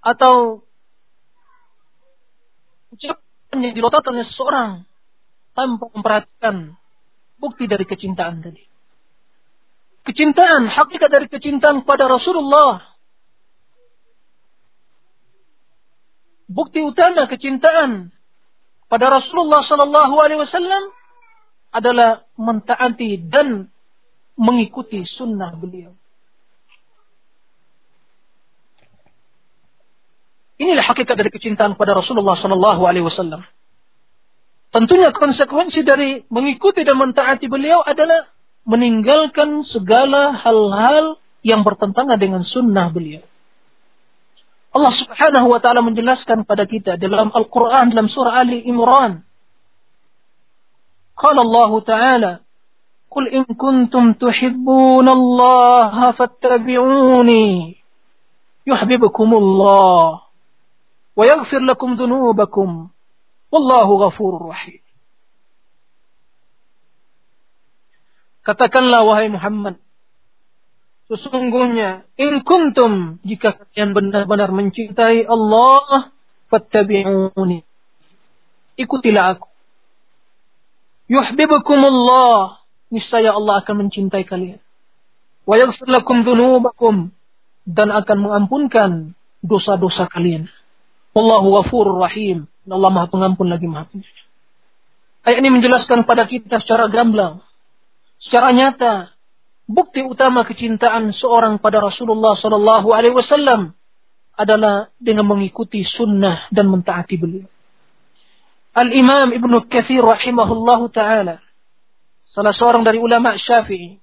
atau ucapan yang dilontarkan oleh seseorang tanpa memperhatikan bukti dari kecintaan tadi. Kecintaan, hakikat dari kecintaan kepada Rasulullah. Bukti utama kecintaan pada Rasulullah Sallallahu Alaihi Wasallam adalah mentaati dan mengikuti sunnah beliau. Inilah hakikat dari kecintaan kepada Rasulullah Sallallahu Alaihi Wasallam. Tentunya konsekuensi dari mengikuti dan mentaati beliau adalah meninggalkan segala hal-hal yang bertentangan dengan sunnah beliau. Allah Subhanahu wa taala menjelaskan pada kita dalam Al-Qur'an dalam surah Ali Imran. Qala Allah Ta'ala, "Qul in kuntum tuhibbuna Allah fattabi'uni yuhibbukumullah wa yaghfir lakum dhunubakum wallahu ghafurur rahim." Katakanlah wahai Muhammad, sesungguhnya in kuntum jika kalian benar-benar mencintai Allah, fattabi'uni. Ikutilah aku. Yuhibbukumullah, niscaya Allah akan mencintai kalian. Wa yaghfir lakum dzunubakum dan akan mengampunkan dosa-dosa kalian. Wallahu ghafurur rahim. Allah Maha Pengampun lagi Maha Penyayang. Ayat ini menjelaskan pada kita secara gamblang secara nyata bukti utama kecintaan seorang pada Rasulullah Sallallahu Alaihi Wasallam adalah dengan mengikuti sunnah dan mentaati beliau. Al Imam Ibnu Katsir rahimahullahu taala salah seorang dari ulama Syafi'i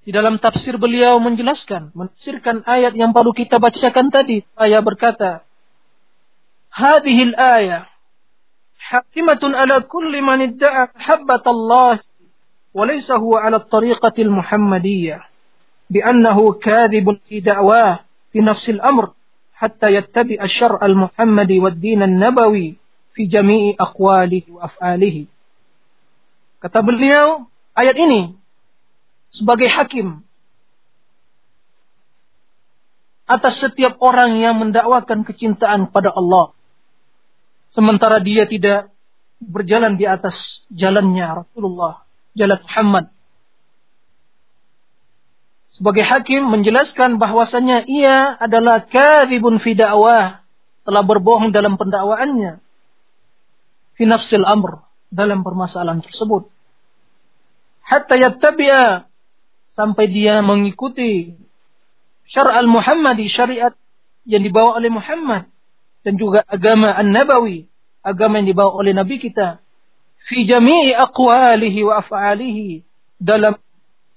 di dalam tafsir beliau menjelaskan menafsirkan ayat yang baru kita bacakan tadi ayat berkata hadhil ayah hakimatun ala kulli man idda'a habbat Allah وليس هو على الطريقة المحمدية بأنه كاذب في دعواه في نفس الأمر حتى يتبع الشرع المحمدي والدين النبوي في جميع أقواله وأفعاله Kata beliau, ayat ini sebagai hakim atas setiap orang yang mendakwakan kecintaan pada Allah. Sementara dia tidak berjalan di atas jalannya Rasulullah jalan Muhammad. Sebagai hakim menjelaskan bahwasannya ia adalah kadhibun fi da'wah, telah berbohong dalam pendakwaannya. Fi nafsil amr, dalam permasalahan tersebut. Hatta yattabi'a sampai dia mengikuti syar'al Muhammadi, syariat yang dibawa oleh Muhammad dan juga agama An-Nabawi, agama yang dibawa oleh Nabi kita fi jami'i aqwalihi wa af'alihi dalam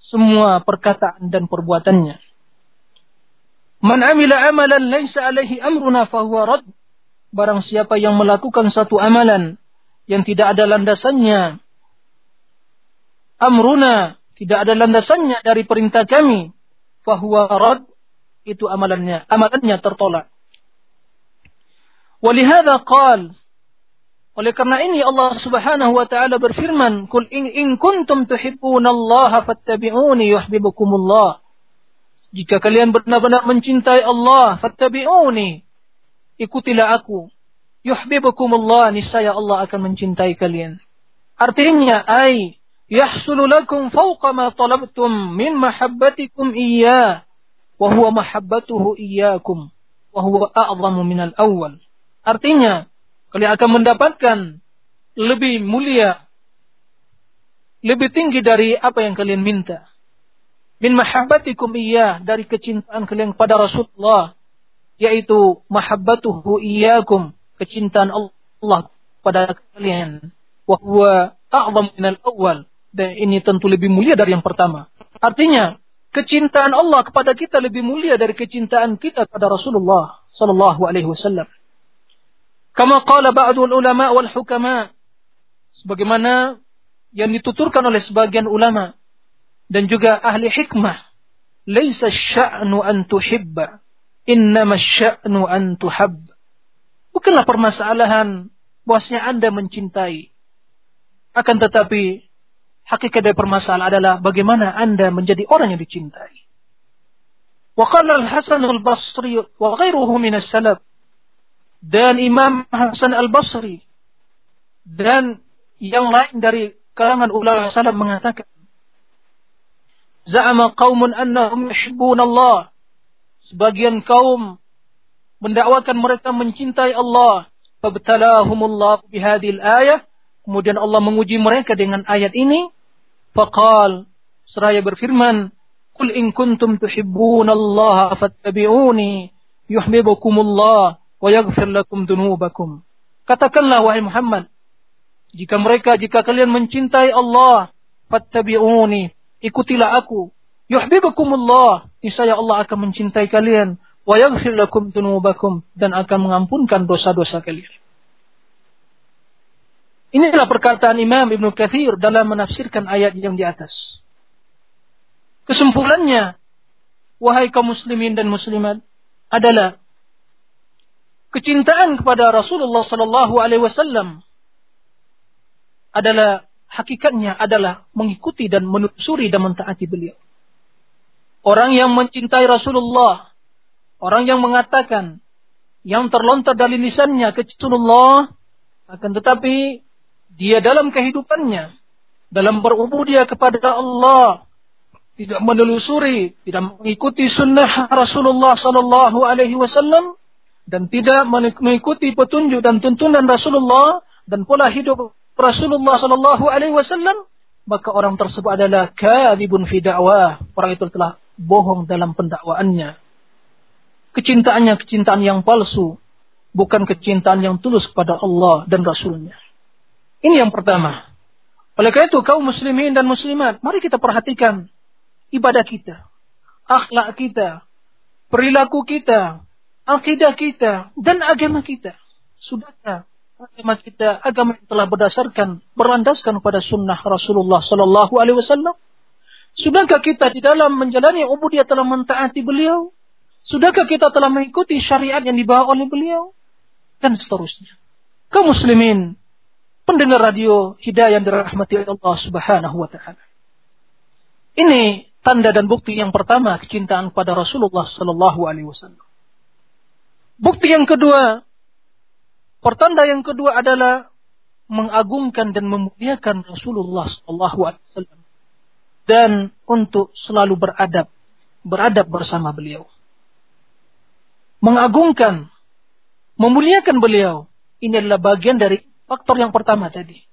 semua perkataan dan perbuatannya. Man amila amalan laisa alaihi amruna fahuwa rad. Barang siapa yang melakukan satu amalan yang tidak ada landasannya amruna, tidak ada landasannya dari perintah kami, fahuwa rad itu amalannya, amalannya tertolak. Walihada qal oleh karena ini Allah Subhanahu wa taala berfirman, "Qul in, in kuntum tuhibbunallaha fattabi'uni yuhibbukumullah." Jika kalian benar-benar mencintai Allah, fattabi'uni. Ikutilah aku. Yuhibbukumullah, niscaya Allah akan mencintai kalian. Artinya, ay yahsulu lakum fawqa ma talabtum min mahabbatikum iyyah wa huwa mahabbatuhu iyyakum wa huwa a'zamu minal awwal. Artinya, kalian akan mendapatkan lebih mulia, lebih tinggi dari apa yang kalian minta. Min mahabbatikum iya dari kecintaan kalian kepada Rasulullah, yaitu mahabbatuhu iyyakum, kecintaan Allah pada kalian. Wa huwa a'zam minal awal. Dan ini tentu lebih mulia dari yang pertama. Artinya, kecintaan Allah kepada kita lebih mulia dari kecintaan kita kepada Rasulullah sallallahu alaihi wasallam. Kama qala ba'dul ulama wal hukama. Sebagaimana yang dituturkan oleh sebagian ulama dan juga ahli hikmah. Laisa sya'nu an tuhibba. Innama sya'nu an tuhab. Bukanlah permasalahan bahwasanya Anda mencintai. Akan tetapi hakikat dari permasalahan adalah bagaimana Anda menjadi orang yang dicintai. Wa qala al-Hasan al-Basri wa ghairuhu min as-salaf dan Imam Hasan Al-Basri dan yang lain dari kalangan ulama salaf mengatakan Za'ama qaumun annahum yuhibbun Allah. Sebagian kaum mendakwakan mereka mencintai Allah. Fabtalahumullah bihadil ayah. Kemudian Allah menguji mereka dengan ayat ini. Faqal. Seraya berfirman. Qul in kuntum tuhibbun Allah fattabi'uni. Yuhibbukumullah. Wa yaghfir lakum dunubakum. Katakanlah wahai Muhammad. Jika mereka, jika kalian mencintai Allah. Fattabi'uni ikutilah aku. Yuhibbukumullah, niscaya Allah akan mencintai kalian. Wa yaghfir lakum dunubakum dan akan mengampunkan dosa-dosa kalian. Inilah perkataan Imam Ibn Kathir dalam menafsirkan ayat yang di atas. Kesimpulannya, wahai kaum muslimin dan muslimat, adalah kecintaan kepada Rasulullah sallallahu alaihi wasallam adalah hakikatnya adalah mengikuti dan menelusuri dan mentaati beliau. Orang yang mencintai Rasulullah, orang yang mengatakan yang terlontar dari lisannya ke Rasulullah, akan tetapi dia dalam kehidupannya, dalam berubudiyah kepada Allah, tidak menelusuri, tidak mengikuti sunnah Rasulullah Sallallahu Alaihi Wasallam, dan tidak mengikuti petunjuk dan tuntunan Rasulullah dan pola hidup Rasulullah Shallallahu Alaihi Wasallam, maka orang tersebut adalah kadibun fi. Orang itu telah bohong dalam pendakwaannya. Kecintaannya kecintaan yang palsu, bukan kecintaan yang tulus kepada Allah dan Rasulnya. Ini yang pertama. Oleh karena itu kaum muslimin dan muslimat, mari kita perhatikan ibadah kita, akhlak kita, perilaku kita, akidah kita, dan agama kita. Sudahkah agama kita agama yang telah berdasarkan berlandaskan pada sunnah Rasulullah Sallallahu Alaihi Wasallam? Sudahkah kita di dalam menjalani ubudiyah telah mentaati beliau? Sudahkah kita telah mengikuti syariat yang dibawa oleh beliau? Dan seterusnya. Kaum muslimin, pendengar radio hidayah yang dirahmati Allah Subhanahu wa taala. Ini tanda dan bukti yang pertama kecintaan pada Rasulullah sallallahu alaihi wasallam. Bukti yang kedua, Pertanda yang kedua adalah mengagungkan dan memuliakan Rasulullah SAW dan untuk selalu beradab, beradab bersama beliau. Mengagungkan, memuliakan beliau, ini adalah bagian dari faktor yang pertama tadi.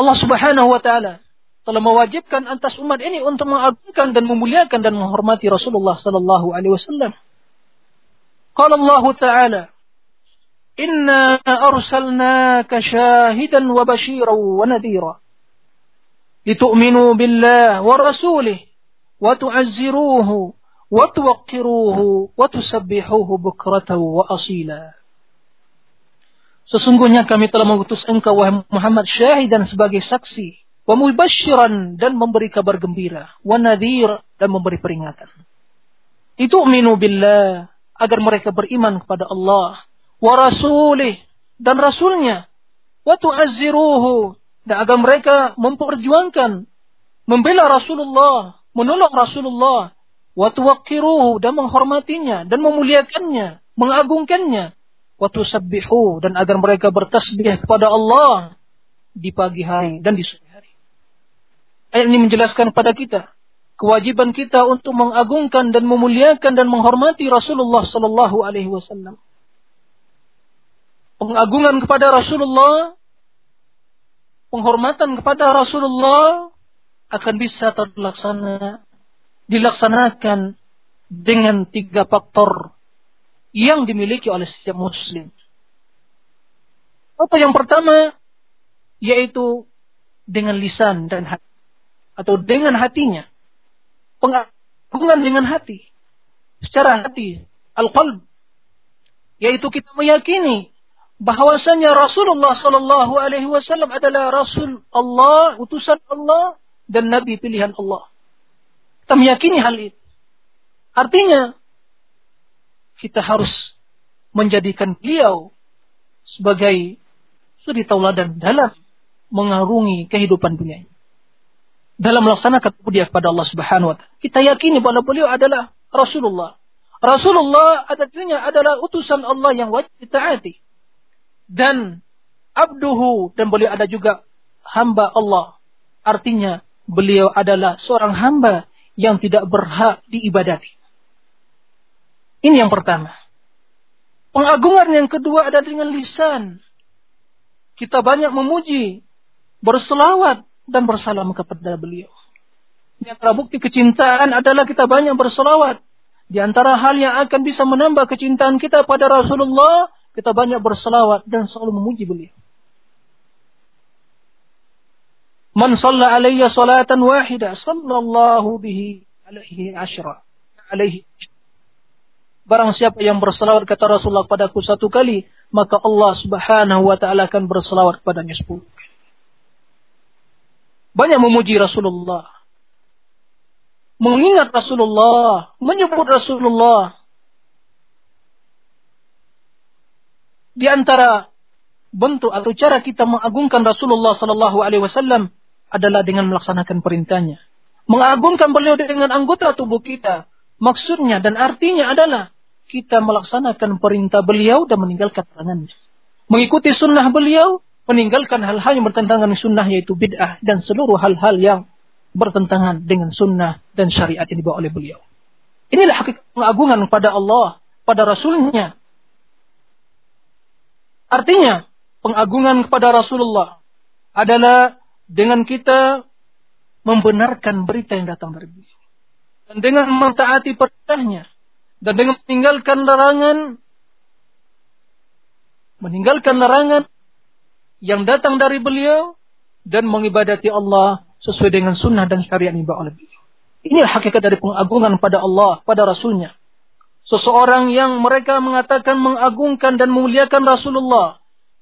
Allah Subhanahu wa taala telah mewajibkan atas umat ini untuk mengagungkan dan memuliakan dan menghormati Rasulullah sallallahu alaihi wasallam. Qala Allah Ta'ala إنا أرسلناك شاهدا وبشيرا ونذيرا لتؤمنوا بالله ورسوله وتعزروه وتوقروه وتسبحوه بكرة وأصيلا Sesungguhnya kami telah mengutus engkau wahai Muhammad syahidan sebagai saksi, wa mubasyiran dan memberi kabar gembira, wa nadhir dan memberi peringatan. Itu minu billah agar mereka beriman kepada Allah wa rasulih dan rasulnya. Wa tu'azziruhu dan agar mereka memperjuangkan membela Rasulullah, menolong Rasulullah, wa tuwaqqiruhu dan menghormatinya dan memuliakannya, mengagungkannya, wa tusabbihu dan agar mereka bertasbih kepada Allah di pagi hari dan di sore hari. Ayat ini menjelaskan kepada kita kewajiban kita untuk mengagungkan dan memuliakan dan menghormati Rasulullah sallallahu alaihi wasallam pengagungan kepada Rasulullah, penghormatan kepada Rasulullah akan bisa terlaksana, dilaksanakan dengan tiga faktor yang dimiliki oleh setiap muslim. Apa yang pertama yaitu dengan lisan dan hati atau dengan hatinya. Pengagungan dengan hati. Secara hati, al-qalb yaitu kita meyakini bahwasanya Rasulullah Shallallahu Alaihi Wasallam adalah Rasul Allah, utusan Allah dan Nabi pilihan Allah. Kita meyakini hal itu. Artinya kita harus menjadikan beliau sebagai suri tauladan dalam mengarungi kehidupan dunia ini. Dalam melaksanakan dia kepada Allah Subhanahu wa taala. Kita yakini bahwa beliau adalah Rasulullah. Rasulullah artinya adalah utusan Allah yang wajib ditaati dan abduhu dan beliau ada juga hamba Allah. Artinya beliau adalah seorang hamba yang tidak berhak diibadati. Ini yang pertama. Pengagungan yang kedua ada dengan lisan. Kita banyak memuji, berselawat, dan bersalam kepada beliau. Di antara bukti kecintaan adalah kita banyak berselawat. Di antara hal yang akan bisa menambah kecintaan kita pada Rasulullah, kita banyak berselawat dan selalu memuji beliau. Man salla alayya salatan wahidah, sallallahu bihi alaihi ashra. Alaihi Barang siapa yang berselawat kata Rasulullah padaku satu kali, maka Allah subhanahu wa ta'ala akan berselawat kepadanya sepuluh Banyak memuji Rasulullah. Mengingat Rasulullah. Menyebut Rasulullah. Di antara bentuk atau cara kita mengagungkan Rasulullah Sallallahu Alaihi Wasallam adalah dengan melaksanakan perintahnya. Mengagungkan beliau dengan anggota tubuh kita. Maksudnya dan artinya adalah kita melaksanakan perintah beliau dan meninggalkan larangannya. Mengikuti sunnah beliau, meninggalkan hal-hal yang bertentangan dengan sunnah yaitu bid'ah dan seluruh hal-hal yang bertentangan dengan sunnah dan syariat yang dibawa oleh beliau. Inilah hakikat pengagungan pada Allah, pada Rasulnya. Artinya, pengagungan kepada Rasulullah adalah dengan kita membenarkan berita yang datang dari beliau. Dan dengan mentaati perintahnya, dan dengan meninggalkan larangan meninggalkan larangan yang datang dari beliau dan mengibadati Allah sesuai dengan sunnah dan syariat yang dibawa oleh beliau. Inilah hakikat dari pengagungan pada Allah, pada Rasulnya. Seseorang yang mereka mengatakan mengagungkan dan memuliakan Rasulullah.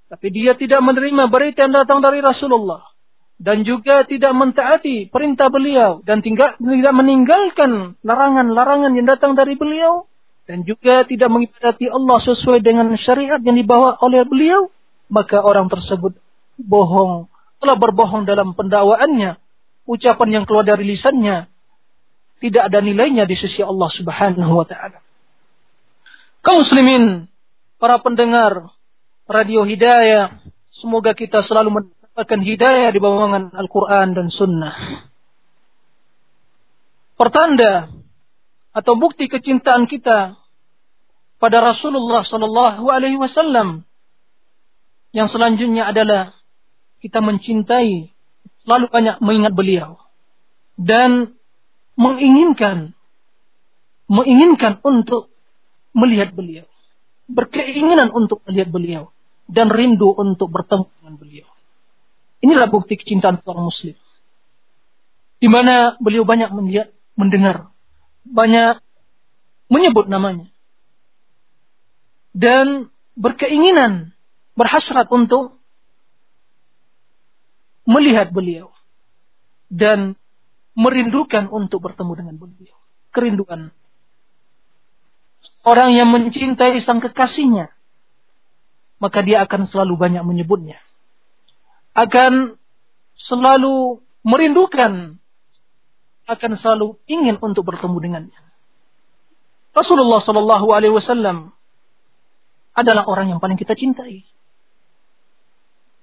Tapi dia tidak menerima berita yang datang dari Rasulullah dan juga tidak mentaati perintah beliau dan tidak meninggalkan larangan-larangan yang datang dari beliau dan juga tidak mengibadati Allah sesuai dengan syariat yang dibawa oleh beliau, maka orang tersebut bohong, telah berbohong dalam pendakwaannya, ucapan yang keluar dari lisannya tidak ada nilainya di sisi Allah Subhanahu wa taala. Kaum muslimin, para pendengar radio Hidayah, semoga kita selalu akan hidayah di bawah Al-Quran dan Sunnah. Pertanda atau bukti kecintaan kita pada Rasulullah Sallallahu Alaihi Wasallam yang selanjutnya adalah kita mencintai selalu banyak mengingat beliau. Dan menginginkan menginginkan untuk melihat beliau. Berkeinginan untuk melihat beliau. Dan rindu untuk bertemu dengan beliau. Inilah bukti kecintaan seorang muslim. Di mana beliau banyak melihat, mendengar, banyak menyebut namanya. Dan berkeinginan, berhasrat untuk melihat beliau. Dan merindukan untuk bertemu dengan beliau. Kerinduan. Orang yang mencintai sang kekasihnya, maka dia akan selalu banyak menyebutnya akan selalu merindukan, akan selalu ingin untuk bertemu dengannya. Rasulullah Shallallahu Alaihi Wasallam adalah orang yang paling kita cintai,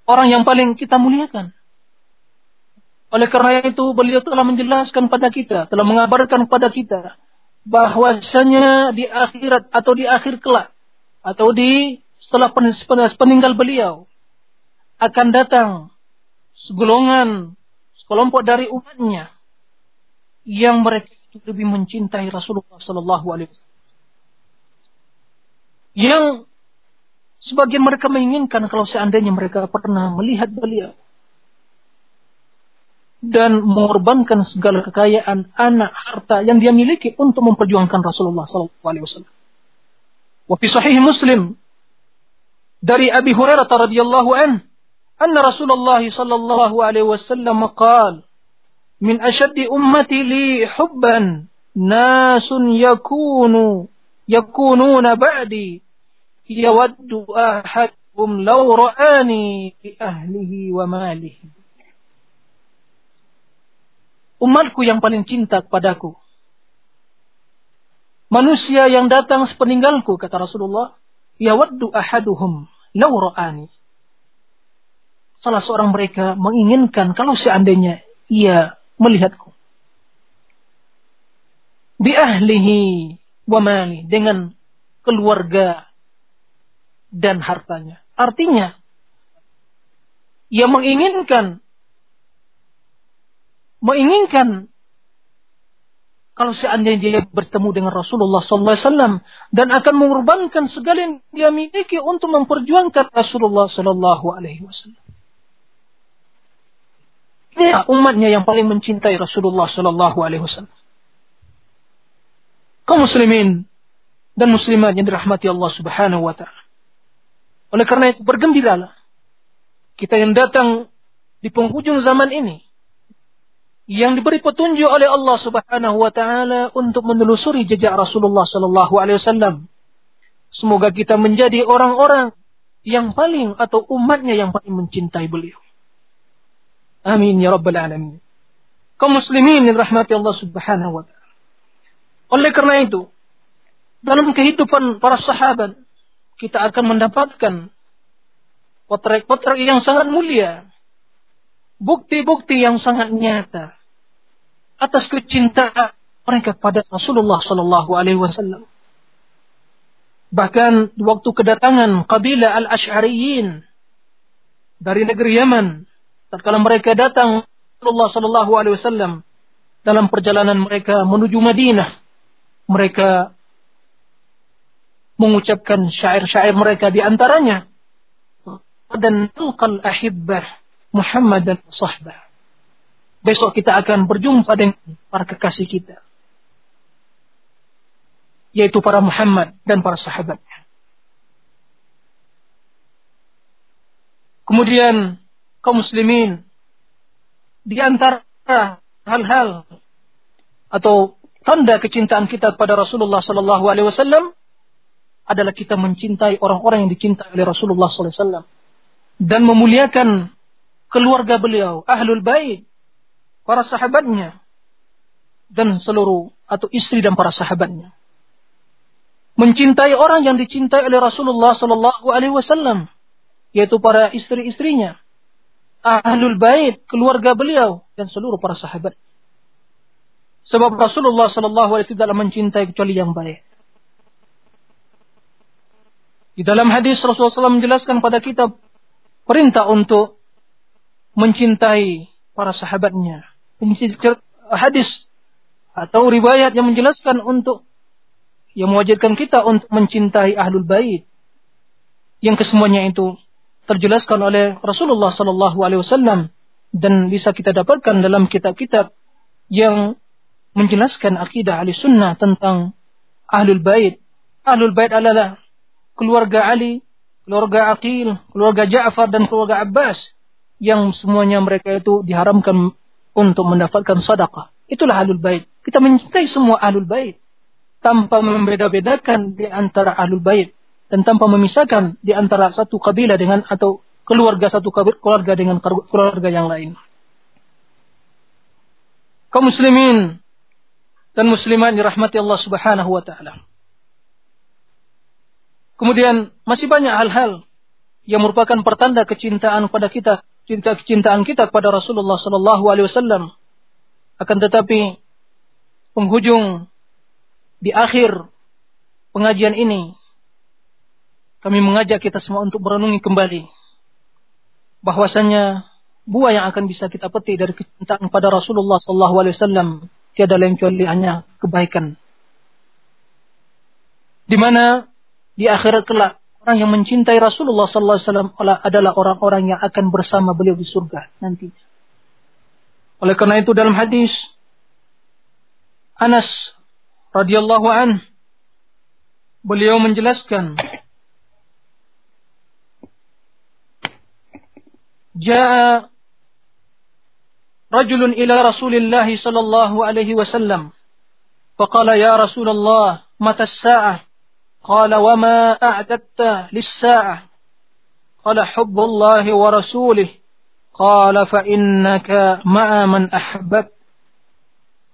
orang yang paling kita muliakan. Oleh karena itu beliau telah menjelaskan pada kita, telah mengabarkan kepada kita bahwasanya di akhirat atau di akhir kelak atau di setelah peninggal beliau akan datang segolongan, sekelompok dari umatnya yang mereka itu lebih mencintai Rasulullah Sallallahu Alaihi Wasallam. Yang Sebagian mereka menginginkan kalau seandainya mereka pernah melihat beliau. Dan mengorbankan segala kekayaan, anak, harta yang dia miliki untuk memperjuangkan Rasulullah SAW. Wafi sahih Muslim dari Abi Hurairah radhiyallahu an, anna Rasulullah sallallahu alaihi wasallam qaal, min ashaddi ummati li hubban nasun yakunu yakununa ba'di yawaddu ahadukum law ra'ani bi ahlihi wa malihi. Umatku yang paling cinta kepadaku. Manusia yang datang sepeninggalku, kata Rasulullah, yawaddu ahaduhum law ra'ani. Salah seorang mereka menginginkan kalau seandainya ia melihatku. Bi ahlihi wa mali dengan keluarga dan hartanya. Artinya, ia menginginkan menginginkan kalau seandainya dia bertemu dengan Rasulullah SAW dan akan mengorbankan segala yang dia miliki untuk memperjuangkan Rasulullah SAW. Ini umatnya yang paling mencintai Rasulullah SAW. Kau muslimin dan muslimat yang dirahmati Allah Subhanahu wa taala. Oleh karena itu bergembiralah kita yang datang di penghujung zaman ini yang diberi petunjuk oleh Allah Subhanahu wa taala untuk menelusuri jejak Rasulullah sallallahu alaihi wasallam. Semoga kita menjadi orang-orang yang paling atau umatnya yang paling mencintai beliau. Amin ya rabbal alamin. Kaum muslimin yang rahmati Allah Subhanahu wa taala. Oleh karena itu, dalam kehidupan para sahabat kita akan mendapatkan potret-potret yang sangat mulia bukti-bukti yang sangat nyata atas kecintaan mereka kepada Rasulullah Sallallahu Alaihi Wasallam. Bahkan waktu kedatangan kabilah Al-Ash'ariyin dari negeri Yaman, tatkala mereka datang Rasulullah Sallallahu Alaihi Wasallam dalam perjalanan mereka menuju Madinah, mereka mengucapkan syair-syair mereka di antaranya dan tulqal ahibbah Muhammad dan sahbah. Besok kita akan berjumpa dengan para kekasih kita. Yaitu para Muhammad dan para sahabatnya. Kemudian kaum muslimin di antara hal-hal atau tanda kecintaan kita kepada Rasulullah Sallallahu Alaihi Wasallam adalah kita mencintai orang-orang yang dicintai oleh Rasulullah Wasallam dan memuliakan keluarga beliau, ahlul bait, para sahabatnya, dan seluruh atau istri dan para sahabatnya. Mencintai orang yang dicintai oleh Rasulullah Sallallahu Alaihi Wasallam, yaitu para istri-istrinya, ahlul bait, keluarga beliau, dan seluruh para sahabat. Sebab Rasulullah Sallallahu Alaihi Wasallam mencintai kecuali yang baik. Di dalam hadis Rasulullah SAW menjelaskan pada kita perintah untuk mencintai para sahabatnya. Hadis atau riwayat yang menjelaskan untuk yang mewajibkan kita untuk mencintai ahlul bait yang kesemuanya itu terjelaskan oleh Rasulullah Sallallahu Alaihi Wasallam dan bisa kita dapatkan dalam kitab-kitab yang menjelaskan akidah ahli sunnah tentang ahlul bait. Ahlul bait adalah keluarga Ali, keluarga Aqil, keluarga Ja'far dan keluarga Abbas yang semuanya mereka itu diharamkan untuk mendapatkan sedekah. Itulah ahlul bait. Kita mencintai semua ahlul bait tanpa membeda-bedakan di antara ahlul bait dan tanpa memisahkan di antara satu kabilah dengan atau keluarga satu keluarga dengan keluarga yang lain. Kaum muslimin dan muslimat dirahmati Allah Subhanahu wa taala. Kemudian masih banyak hal-hal yang merupakan pertanda kecintaan pada kita cinta kecintaan kita kepada Rasulullah Sallallahu Alaihi Wasallam. Akan tetapi penghujung di akhir pengajian ini kami mengajak kita semua untuk merenungi kembali bahwasanya buah yang akan bisa kita petik dari kecintaan kepada Rasulullah Sallallahu Alaihi Wasallam tiada lain kecuali hanya kebaikan. Di mana di akhirat kelak orang yang mencintai Rasulullah sallallahu alaihi wasallam adalah orang-orang yang akan bersama beliau di surga nantinya. Oleh karena itu dalam hadis Anas radhiyallahu an beliau menjelaskan Jaa rajulun ila Rasulillah sallallahu alaihi wasallam faqala ya Rasulullah mata as-sa'ah قال وما أعددت للساعة. قال حب الله ورسوله. قال فإنك مع من أحببت.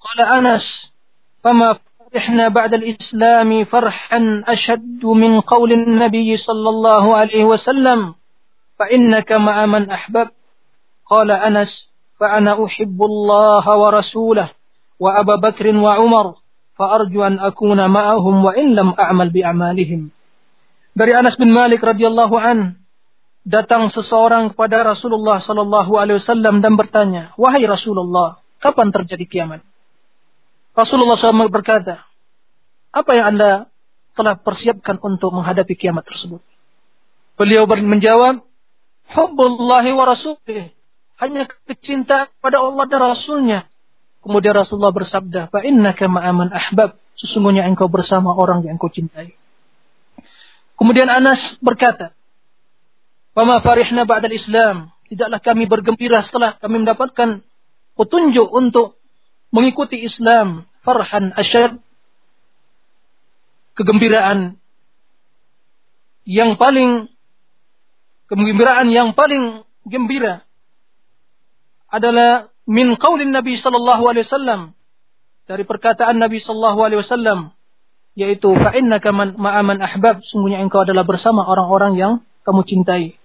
قال أنس فما فرحنا بعد الإسلام فرحا أشد من قول النبي صلى الله عليه وسلم. فإنك مع من أحببت. قال أنس فأنا أحب الله ورسوله وأبا بكر وعمر. فأرجو أن أكون معهم وإن لم أعمل بأعمالهم dari Anas bin Malik radhiyallahu an datang seseorang kepada Rasulullah sallallahu alaihi wasallam dan bertanya, "Wahai Rasulullah, kapan terjadi kiamat?" Rasulullah SAW berkata, "Apa yang Anda telah persiapkan untuk menghadapi kiamat tersebut?" Beliau menjawab, "Hubbullahi wa rasulih." Hanya kecintaan pada Allah dan Rasulnya. Kemudian Rasulullah bersabda, "Fa innaka ma'aman ahbab." Sesungguhnya engkau bersama orang yang engkau cintai. Kemudian Anas berkata, "Wama farihna ba'dal Islam." Tidaklah kami bergembira setelah kami mendapatkan petunjuk untuk mengikuti Islam. Farhan asyad. Kegembiraan yang paling kegembiraan yang paling gembira adalah min qaulin Nabi sallallahu alaihi wasallam dari perkataan Nabi sallallahu alaihi wasallam yaitu fa innaka ma'aman ahbab sungguhnya engkau adalah bersama orang-orang yang kamu cintai.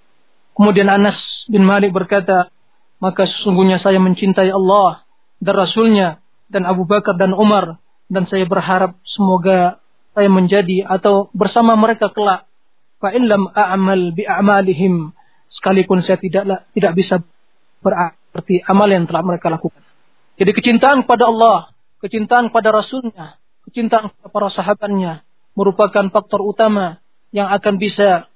Kemudian Anas bin Malik berkata, maka sesungguhnya saya mencintai Allah dan Rasulnya dan Abu Bakar dan Umar dan saya berharap semoga saya menjadi atau bersama mereka kelak. Fa illam a'mal bi a'malihim sekalipun saya tidak tidak bisa berarti amal yang telah mereka lakukan. Jadi kecintaan kepada Allah, kecintaan kepada Rasulnya, kecintaan kepada para sahabatnya merupakan faktor utama yang akan bisa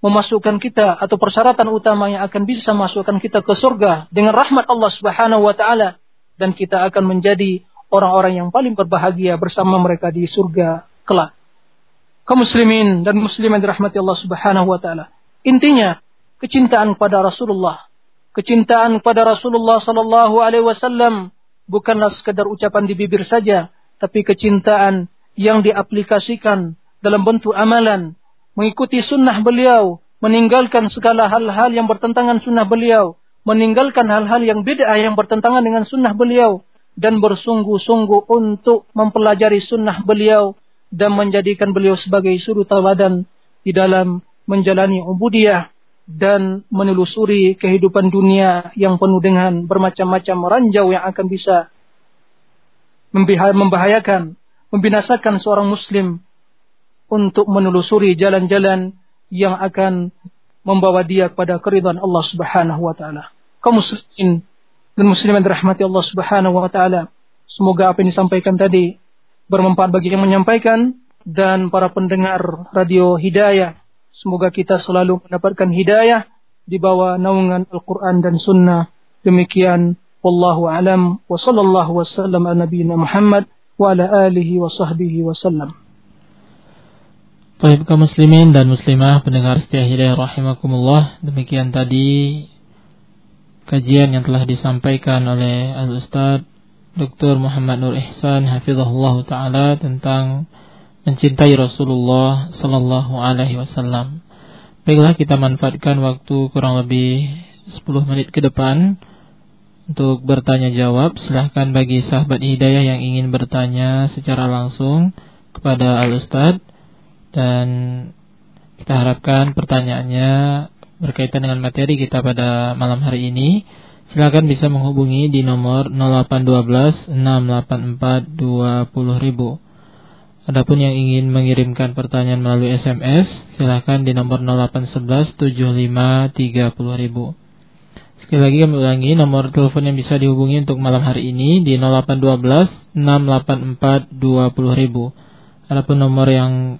memasukkan kita atau persyaratan utama yang akan bisa masukkan kita ke surga dengan rahmat Allah Subhanahu wa taala dan kita akan menjadi orang-orang yang paling berbahagia bersama mereka di surga kelak. Kaum muslimin dan muslimat dirahmati Allah Subhanahu wa taala. Intinya kecintaan kepada Rasulullah, kecintaan kepada Rasulullah sallallahu alaihi wasallam bukanlah sekadar ucapan di bibir saja, tapi kecintaan yang diaplikasikan dalam bentuk amalan, mengikuti sunnah beliau, meninggalkan segala hal-hal yang bertentangan sunnah beliau, meninggalkan hal-hal yang beda yang bertentangan dengan sunnah beliau, dan bersungguh-sungguh untuk mempelajari sunnah beliau dan menjadikan beliau sebagai suri teladan di dalam menjalani ubudiyah dan menelusuri kehidupan dunia yang penuh dengan bermacam-macam ranjau yang akan bisa membahayakan, membinasakan seorang muslim untuk menelusuri jalan-jalan yang akan membawa dia kepada keridhaan Allah Subhanahu wa taala. Kaum muslimin dan muslimat dirahmati Allah Subhanahu wa taala, semoga apa yang disampaikan tadi bermanfaat bagi yang menyampaikan dan para pendengar radio Hidayah. Semoga kita selalu mendapatkan hidayah di bawah naungan Al-Quran dan Sunnah. Demikian Wallahu alam wa sallallahu wasallam ala nabiyina Muhammad wa ala alihi wa sahbihi wasallam. Baik kaum muslimin dan muslimah pendengar setia hidayah rahimakumullah. Demikian tadi kajian yang telah disampaikan oleh Al-Ustaz Dr. Muhammad Nur Ihsan hafizahullah taala tentang mencintai Rasulullah sallallahu alaihi wasallam. Baiklah kita manfaatkan waktu kurang lebih 10 menit ke depan untuk bertanya jawab. Silahkan bagi sahabat hidayah yang ingin bertanya secara langsung kepada Al Ustad dan kita harapkan pertanyaannya berkaitan dengan materi kita pada malam hari ini. Silakan bisa menghubungi di nomor 0812 684 20000. Adapun yang ingin mengirimkan pertanyaan melalui SMS, silakan di nomor 0811 75 30000. Sekali lagi kami ulangi nomor telepon yang bisa dihubungi untuk malam hari ini di 0812 684 20000. Adapun nomor yang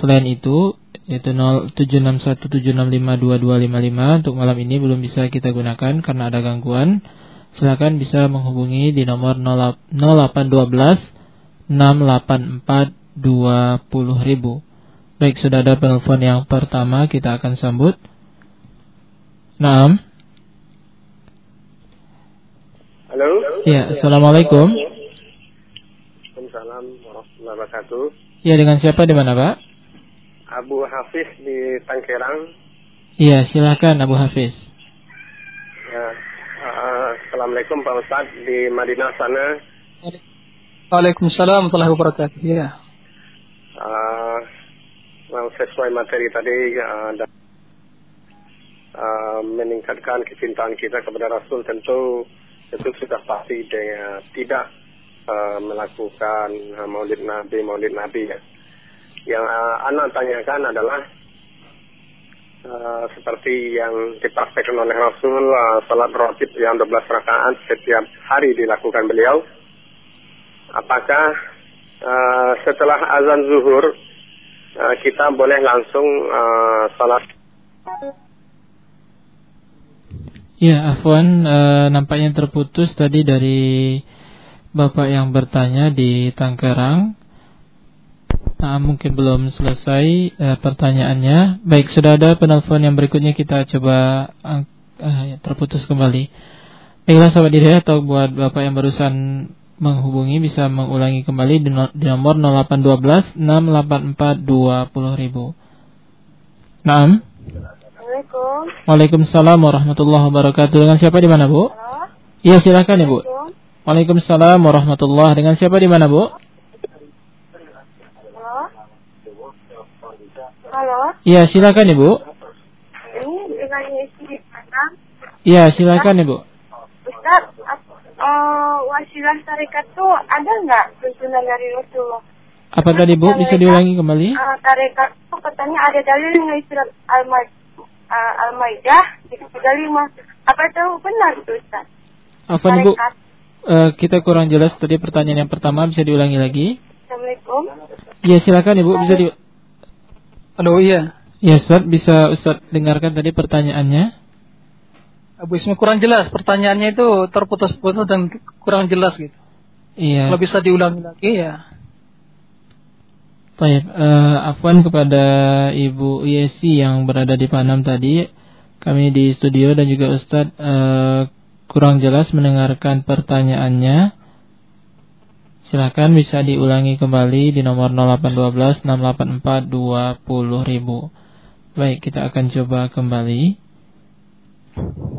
selain itu yaitu 0761765225 untuk malam ini belum bisa kita gunakan karena ada gangguan. Silakan bisa menghubungi di nomor 0812 684 20000. Baik, sudah ada penelpon yang pertama kita akan sambut. Naam. Halo. Ya, Assalamualaikum. Waalaikumsalam warahmatullahi wabarakatuh. Ya, dengan siapa di mana, Pak? Abu Hafiz di Tangkerang. Iya, silakan Abu Hafiz. Ya. Uh, Assalamualaikum Pak Ustaz di Madinah sana. Waalaikumsalam warahmatullahi wabarakatuh. Ya. Uh, sesuai materi tadi uh, uh, meningkatkan kecintaan kita kepada Rasul tentu itu sudah pasti dengan tidak uh, melakukan uh, maulid Nabi, maulid Nabi ya. Yang uh, anak tanyakan adalah uh, seperti yang dipraktekkan oleh Rasul uh, salat rotib yang 12 rakaat setiap hari dilakukan beliau. Apakah uh, setelah azan zuhur uh, kita boleh langsung uh, salat Ya, Afwan, e, nampaknya terputus tadi dari Bapak yang bertanya di Tangerang. Nah, mungkin belum selesai e, pertanyaannya. Baik, sudah ada penelpon yang berikutnya kita coba e, terputus kembali. Baiklah sahabat diri atau buat Bapak yang barusan menghubungi bisa mengulangi kembali di, no, di nomor 0812 684 20000. Naam. Assalamualaikum. Waalaikumsalam warahmatullahi wabarakatuh. Dengan siapa di mana, Bu? Halo. Iya, silakan Ibu. Waalaikumsalam warahmatullahi Dengan siapa di mana, Bu? Halo. Halo. Iya, silakan Ibu. Ini dengan Padang. Iya, silakan Ibu. Uh, wasilah tarekat tuh ada nggak tuntunan dari Rasulullah? Apa tadi Bu? Bisa diulangi kembali? Uh, tarekat tuh katanya ada dalil dari surat Al-Maidah uh, di lima. Apa itu benar itu Ustaz? Apa Bu? Uh, kita kurang jelas tadi pertanyaan yang pertama bisa diulangi lagi. Assalamualaikum. Iya silakan Ibu bisa di. Halo iya. Iya Ustaz bisa Ustaz dengarkan tadi pertanyaannya. Abu Ismi kurang jelas pertanyaannya itu terputus-putus dan kurang jelas gitu. Iya. Kalau bisa diulangi lagi ya. Baik, uh, afwan kepada Ibu Yesi yang berada di Panam tadi. Kami di studio dan juga Ustadz uh, kurang jelas mendengarkan pertanyaannya. Silakan bisa diulangi kembali di nomor 0812 684 20000. Baik, kita akan coba kembali.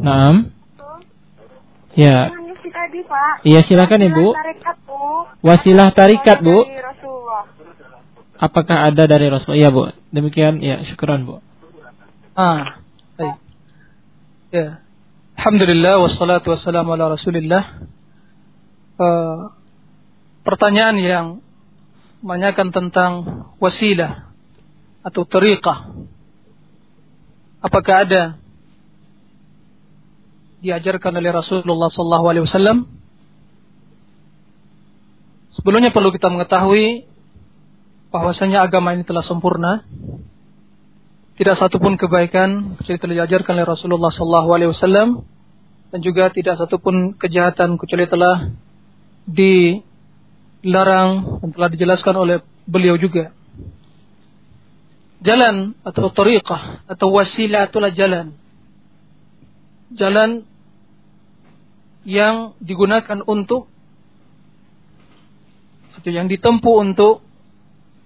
Naam. Ya. Iya, silakan Ibu. Wasilah tarikat, Bu. Apakah ada dari Rasul? Iya bu. Demikian ya syukuran bu. Ah, baik. Ya. Alhamdulillah wassalatu wassalamu ala Rasulillah. Uh, pertanyaan yang menanyakan tentang wasilah atau tariqah. Apakah ada diajarkan oleh Rasulullah wasallam? Sebelumnya perlu kita mengetahui bahwasanya agama ini telah sempurna. Tidak satupun kebaikan kecuali telah diajarkan oleh Rasulullah wasallam dan juga tidak satupun kejahatan kecuali telah dilarang dan telah dijelaskan oleh beliau juga. Jalan atau tariqah atau wasilah itulah jalan. Jalan yang digunakan untuk atau yang ditempuh untuk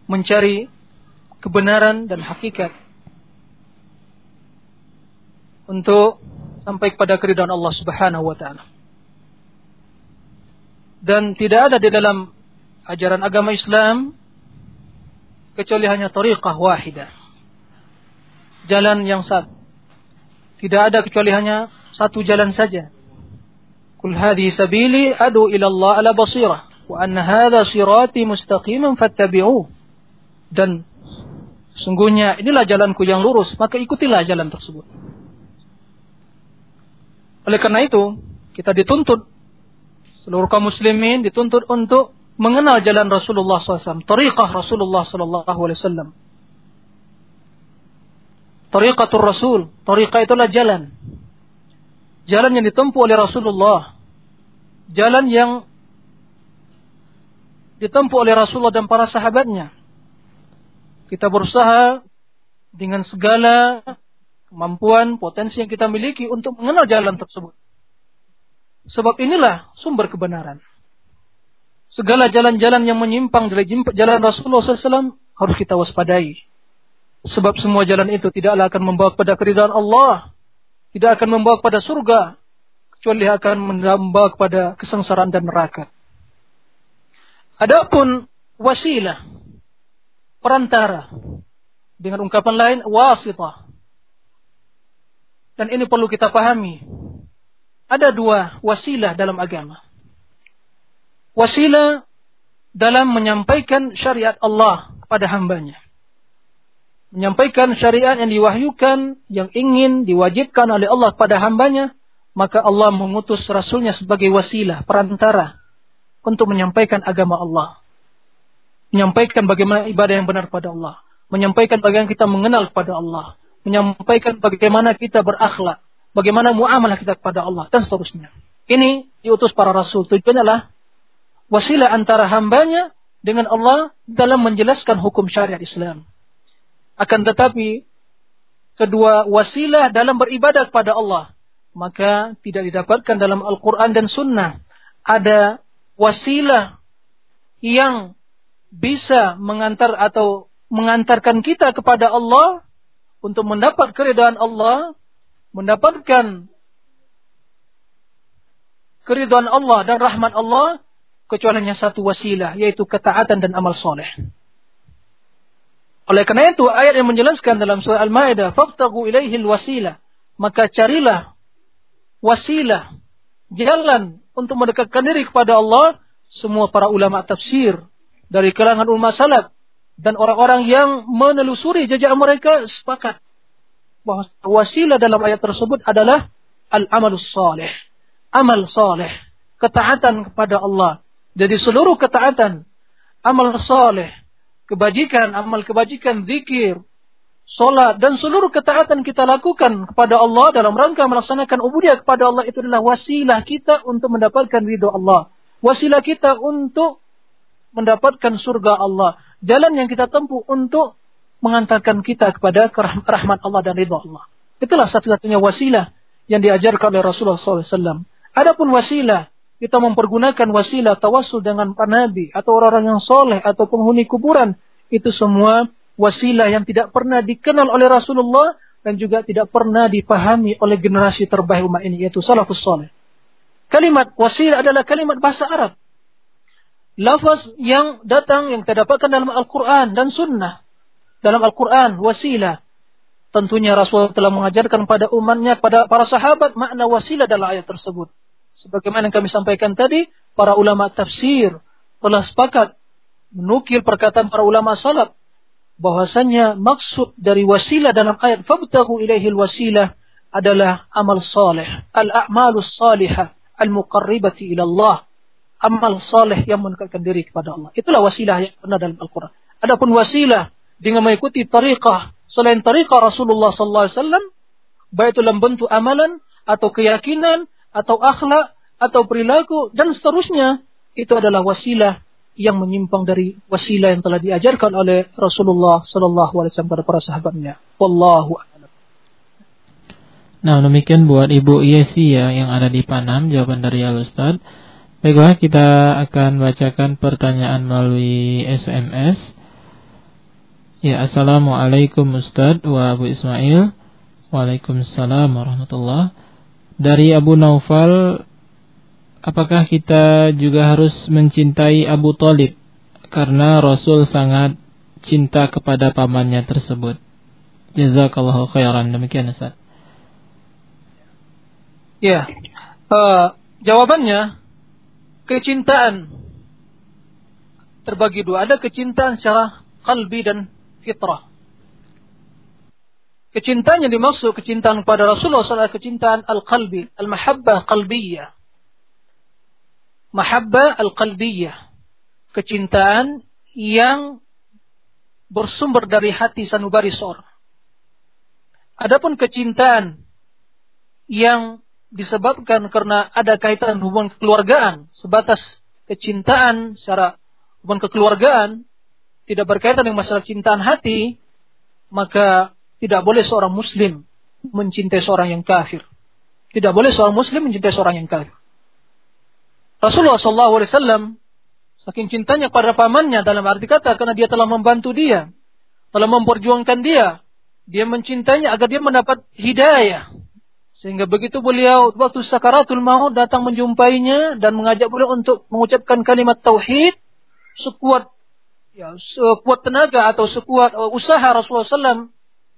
mencari kebenaran dan hakikat untuk sampai kepada keridhaan Allah Subhanahu wa taala. Dan tidak ada di dalam ajaran agama Islam kecuali hanya tariqah wahidah. Jalan yang satu. Tidak ada kecuali hanya satu jalan saja. Kul hadhi sabili adu ila Allah ala basirah wa anna hadha sirati mustaqiman fattabi'uh dan sungguhnya inilah jalanku yang lurus, maka ikutilah jalan tersebut. Oleh karena itu, kita dituntut seluruh kaum muslimin dituntut untuk mengenal jalan Rasulullah SAW, tariqah Rasulullah SAW. Tariqatul Rasul, tariqah itulah jalan. Jalan yang ditempuh oleh Rasulullah. Jalan yang ditempuh oleh Rasulullah dan para sahabatnya kita berusaha dengan segala kemampuan, potensi yang kita miliki untuk mengenal jalan tersebut. Sebab inilah sumber kebenaran. Segala jalan-jalan yang menyimpang dari jalan Rasulullah SAW harus kita waspadai. Sebab semua jalan itu tidaklah akan membawa kepada keridhaan Allah. Tidak akan membawa kepada surga. Kecuali akan membawa kepada kesengsaraan dan neraka. Adapun wasilah perantara. Dengan ungkapan lain, wasitah. dan ini perlu kita pahami. Ada dua wasilah dalam agama. Wasilah dalam menyampaikan syariat Allah kepada hambanya. Menyampaikan syariat yang diwahyukan, yang ingin diwajibkan oleh Allah pada hambanya, maka Allah mengutus Rasulnya sebagai wasilah, perantara, untuk menyampaikan agama Allah. Menyampaikan bagaimana ibadah yang benar pada Allah. Menyampaikan bagaimana kita mengenal kepada Allah. Menyampaikan bagaimana kita berakhlak. Bagaimana muamalah kita kepada Allah. Dan seterusnya. Ini diutus para Rasul. Tujuannya adalah wasilah antara hambanya dengan Allah dalam menjelaskan hukum syariat Islam. Akan tetapi kedua wasilah dalam beribadah kepada Allah maka tidak didapatkan dalam Al-Quran dan Sunnah. Ada wasilah yang bisa mengantar atau mengantarkan kita kepada Allah untuk mendapat keridhaan Allah, mendapatkan keridhaan Allah dan rahmat Allah kecuali hanya satu wasilah yaitu ketaatan dan amal soleh. Oleh karena itu ayat yang menjelaskan dalam surah Al-Maidah, "Fabtaghu ilaihil wasilah." Maka carilah wasilah, jalan untuk mendekatkan diri kepada Allah. Semua para ulama tafsir dari kalangan ulama salaf dan orang-orang yang menelusuri jejak mereka sepakat bahwa wasilah dalam ayat tersebut adalah al-amalus salih. Amal saleh, ketaatan kepada Allah jadi seluruh ketaatan, amal soleh, kebajikan, amal kebajikan, zikir, sholat, dan seluruh ketaatan kita lakukan kepada Allah dalam rangka melaksanakan ubudiyah kepada Allah itu adalah wasilah kita untuk mendapatkan ridho Allah. Wasilah kita untuk mendapatkan surga Allah. Jalan yang kita tempuh untuk mengantarkan kita kepada rahmat Allah dan ridho Allah. Itulah satu-satunya wasilah yang diajarkan oleh Rasulullah SAW. Adapun wasilah kita mempergunakan wasilah tawasul dengan para nabi atau orang-orang yang soleh atau penghuni kuburan itu semua wasilah yang tidak pernah dikenal oleh Rasulullah dan juga tidak pernah dipahami oleh generasi terbaik umat ini yaitu salafus soleh. Kalimat wasilah adalah kalimat bahasa Arab. Lafaz yang datang yang kita dapatkan dalam Al-Quran dan Sunnah. Dalam Al-Quran, wasilah. Tentunya Rasul telah mengajarkan pada umatnya, pada para sahabat makna wasilah dalam ayat tersebut. Sebagaimana yang kami sampaikan tadi, para ulama tafsir telah sepakat menukil perkataan para ulama salaf bahwasanya maksud dari wasilah dalam ayat fabtaghu ilaihil wasilah adalah amal saleh, al-a'malus salihah al-muqarribati ila Allah. Amal saleh yang mendekatkan diri kepada Allah. Itulah wasilah yang benar dalam Al-Quran. Adapun wasilah dengan mengikuti tariqah selain tariqah Rasulullah sallallahu alaihi wasallam baik dalam bentuk amalan atau keyakinan atau akhlak atau perilaku dan seterusnya itu adalah wasilah yang menyimpang dari wasilah yang telah diajarkan oleh Rasulullah Sallallahu Alaihi Wasallam kepada para sahabatnya. Wallahu a'lam. Nah demikian buat Ibu Yesi ya yang ada di Panam jawaban dari Al Ustad. Baiklah kita akan bacakan pertanyaan melalui SMS. Ya Assalamualaikum Ustadz wa Abu Ismail. Waalaikumsalam warahmatullahi dari Abu Naufal apakah kita juga harus mencintai Abu Talib? Karena Rasul sangat cinta kepada pamannya tersebut. Jazakallahu khairan. Demikian Ustaz. Ya. Uh, jawabannya kecintaan terbagi dua. Ada kecintaan secara kalbi dan fitrah. Kecintaan yang dimaksud kecintaan kepada Rasulullah SAW kecintaan al-qalbi, al-mahabbah qalbiyah. Mahabbah al-qalbiyah. Kecintaan yang bersumber dari hati sanubari seorang. Adapun kecintaan yang disebabkan karena ada kaitan hubungan kekeluargaan, sebatas kecintaan secara hubungan kekeluargaan, tidak berkaitan dengan masalah cintaan hati, maka tidak boleh seorang muslim mencintai seorang yang kafir. Tidak boleh seorang muslim mencintai seorang yang kafir. Rasulullah SAW saking cintanya pada pamannya dalam arti kata karena dia telah membantu dia, telah memperjuangkan dia, dia mencintainya agar dia mendapat hidayah. Sehingga begitu beliau waktu sakaratul maut datang menjumpainya dan mengajak beliau untuk mengucapkan kalimat tauhid sekuat ya sekuat tenaga atau sekuat uh, usaha Rasulullah SAW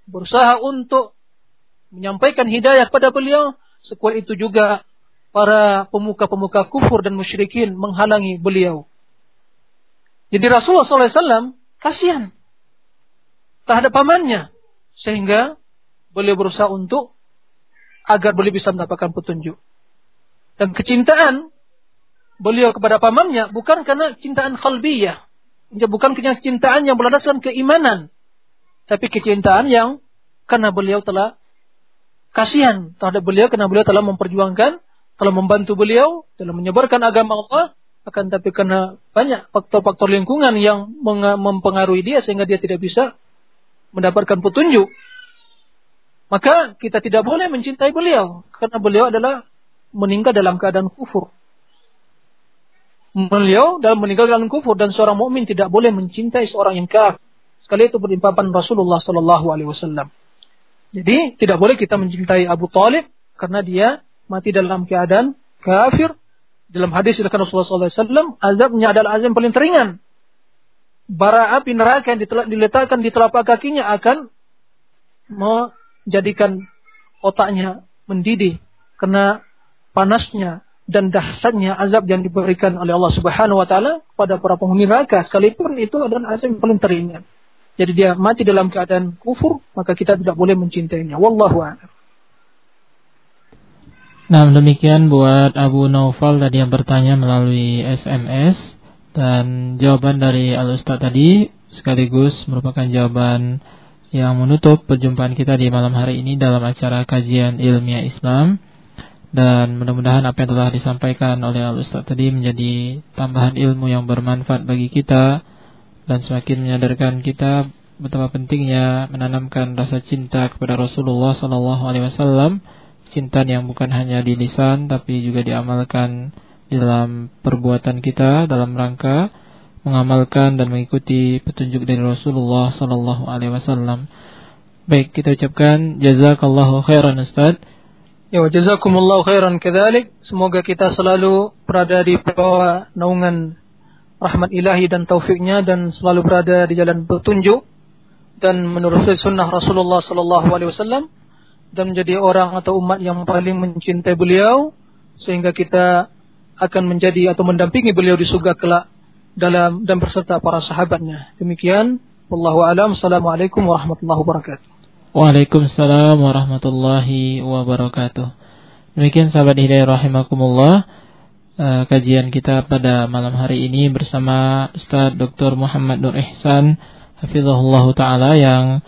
berusaha untuk menyampaikan hidayah kepada beliau, sekuat itu juga para pemuka-pemuka kufur dan musyrikin menghalangi beliau. Jadi Rasulullah SAW kasihan terhadap pamannya. Sehingga beliau berusaha untuk agar beliau bisa mendapatkan petunjuk. Dan kecintaan beliau kepada pamannya bukan karena cintaan khalbiyah. Bukan kecintaan yang berlandaskan keimanan. Tapi kecintaan yang karena beliau telah kasihan terhadap beliau karena beliau telah memperjuangkan telah membantu beliau dalam menyebarkan agama Allah, akan tapi karena banyak faktor-faktor lingkungan yang mempengaruhi dia sehingga dia tidak bisa mendapatkan petunjuk. Maka kita tidak boleh mencintai beliau karena beliau adalah meninggal dalam keadaan kufur. Beliau dalam meninggal dalam kufur dan seorang mukmin tidak boleh mencintai seorang yang kafir. Sekali itu berimpapan Rasulullah Sallallahu Alaihi Wasallam. Jadi tidak boleh kita mencintai Abu Talib karena dia mati dalam keadaan kafir. Dalam hadis dari Rasulullah SAW, azabnya adalah azab yang paling teringan. Bara api neraka yang diletakkan di telapak kakinya akan menjadikan otaknya mendidih karena panasnya dan dahsyatnya azab yang diberikan oleh Allah Subhanahu wa taala pada para penghuni neraka sekalipun itu adalah azab yang paling teringat. Jadi dia mati dalam keadaan kufur, maka kita tidak boleh mencintainya. Wallahu a'lam. Nah demikian buat Abu Naufal tadi yang bertanya melalui SMS dan jawaban dari Al Ustaz tadi sekaligus merupakan jawaban yang menutup perjumpaan kita di malam hari ini dalam acara kajian ilmiah Islam. Dan mudah-mudahan apa yang telah disampaikan oleh Al Ustaz tadi menjadi tambahan ilmu yang bermanfaat bagi kita dan semakin menyadarkan kita betapa pentingnya menanamkan rasa cinta kepada Rasulullah Sallallahu Alaihi Wasallam cinta yang bukan hanya di lisan tapi juga diamalkan di dalam perbuatan kita dalam rangka mengamalkan dan mengikuti petunjuk dari Rasulullah sallallahu alaihi wasallam. Baik, kita ucapkan jazakallahu khairan Ustaz. Ya, jazakumullahu khairan kadzalik. Semoga kita selalu berada di bawah naungan rahmat ilahi dan taufiknya dan selalu berada di jalan petunjuk dan menurut sunnah Rasulullah sallallahu alaihi wasallam dan menjadi orang atau umat yang paling mencintai beliau sehingga kita akan menjadi atau mendampingi beliau di surga kelak dalam dan berserta para sahabatnya. Demikian, wallahu alam. Assalamualaikum warahmatullahi wabarakatuh. Waalaikumsalam warahmatullahi wabarakatuh. Demikian sahabat hidayah rahimakumullah. Uh, kajian kita pada malam hari ini bersama Ustaz Dr. Muhammad Nur Ihsan hafizahullah taala yang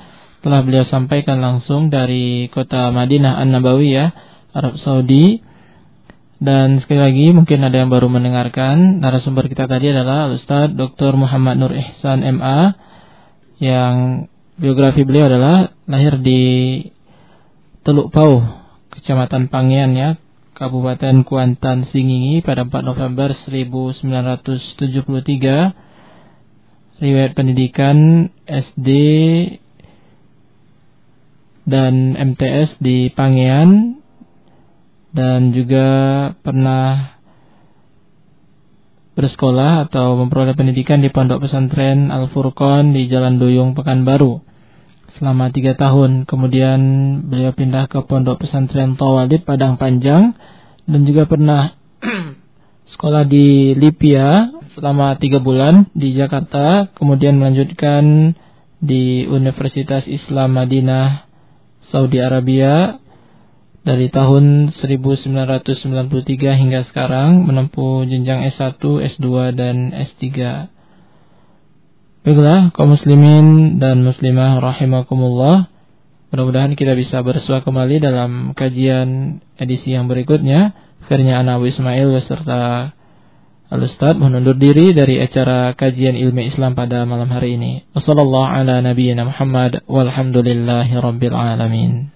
telah beliau sampaikan langsung dari kota Madinah An-Nabawiyah, Arab Saudi. Dan sekali lagi mungkin ada yang baru mendengarkan narasumber kita tadi adalah Ustaz Dr. Muhammad Nur Ihsan MA yang biografi beliau adalah lahir di Teluk Pau, Kecamatan Pangian ya, Kabupaten Kuantan Singingi pada 4 November 1973. Riwayat pendidikan SD dan MTS di Pangean dan juga pernah bersekolah atau memperoleh pendidikan di Pondok Pesantren Al Furqon di Jalan Duyung Pekanbaru selama tiga tahun. Kemudian beliau pindah ke Pondok Pesantren Tawalid Padang Panjang dan juga pernah [CLEARS THROAT] sekolah di Lipia selama tiga bulan di Jakarta. Kemudian melanjutkan di Universitas Islam Madinah Saudi Arabia dari tahun 1993 hingga sekarang menempuh jenjang S1, S2 dan S3. Baiklah, kaum muslimin dan muslimah rahimakumullah. Mudah-mudahan kita bisa bersua kembali dalam kajian edisi yang berikutnya. Akhirnya Anawi Ismail beserta Al-Ustaz menundur diri dari acara kajian ilmu Islam pada malam hari ini. Wassalamualaikum rabbil alamin.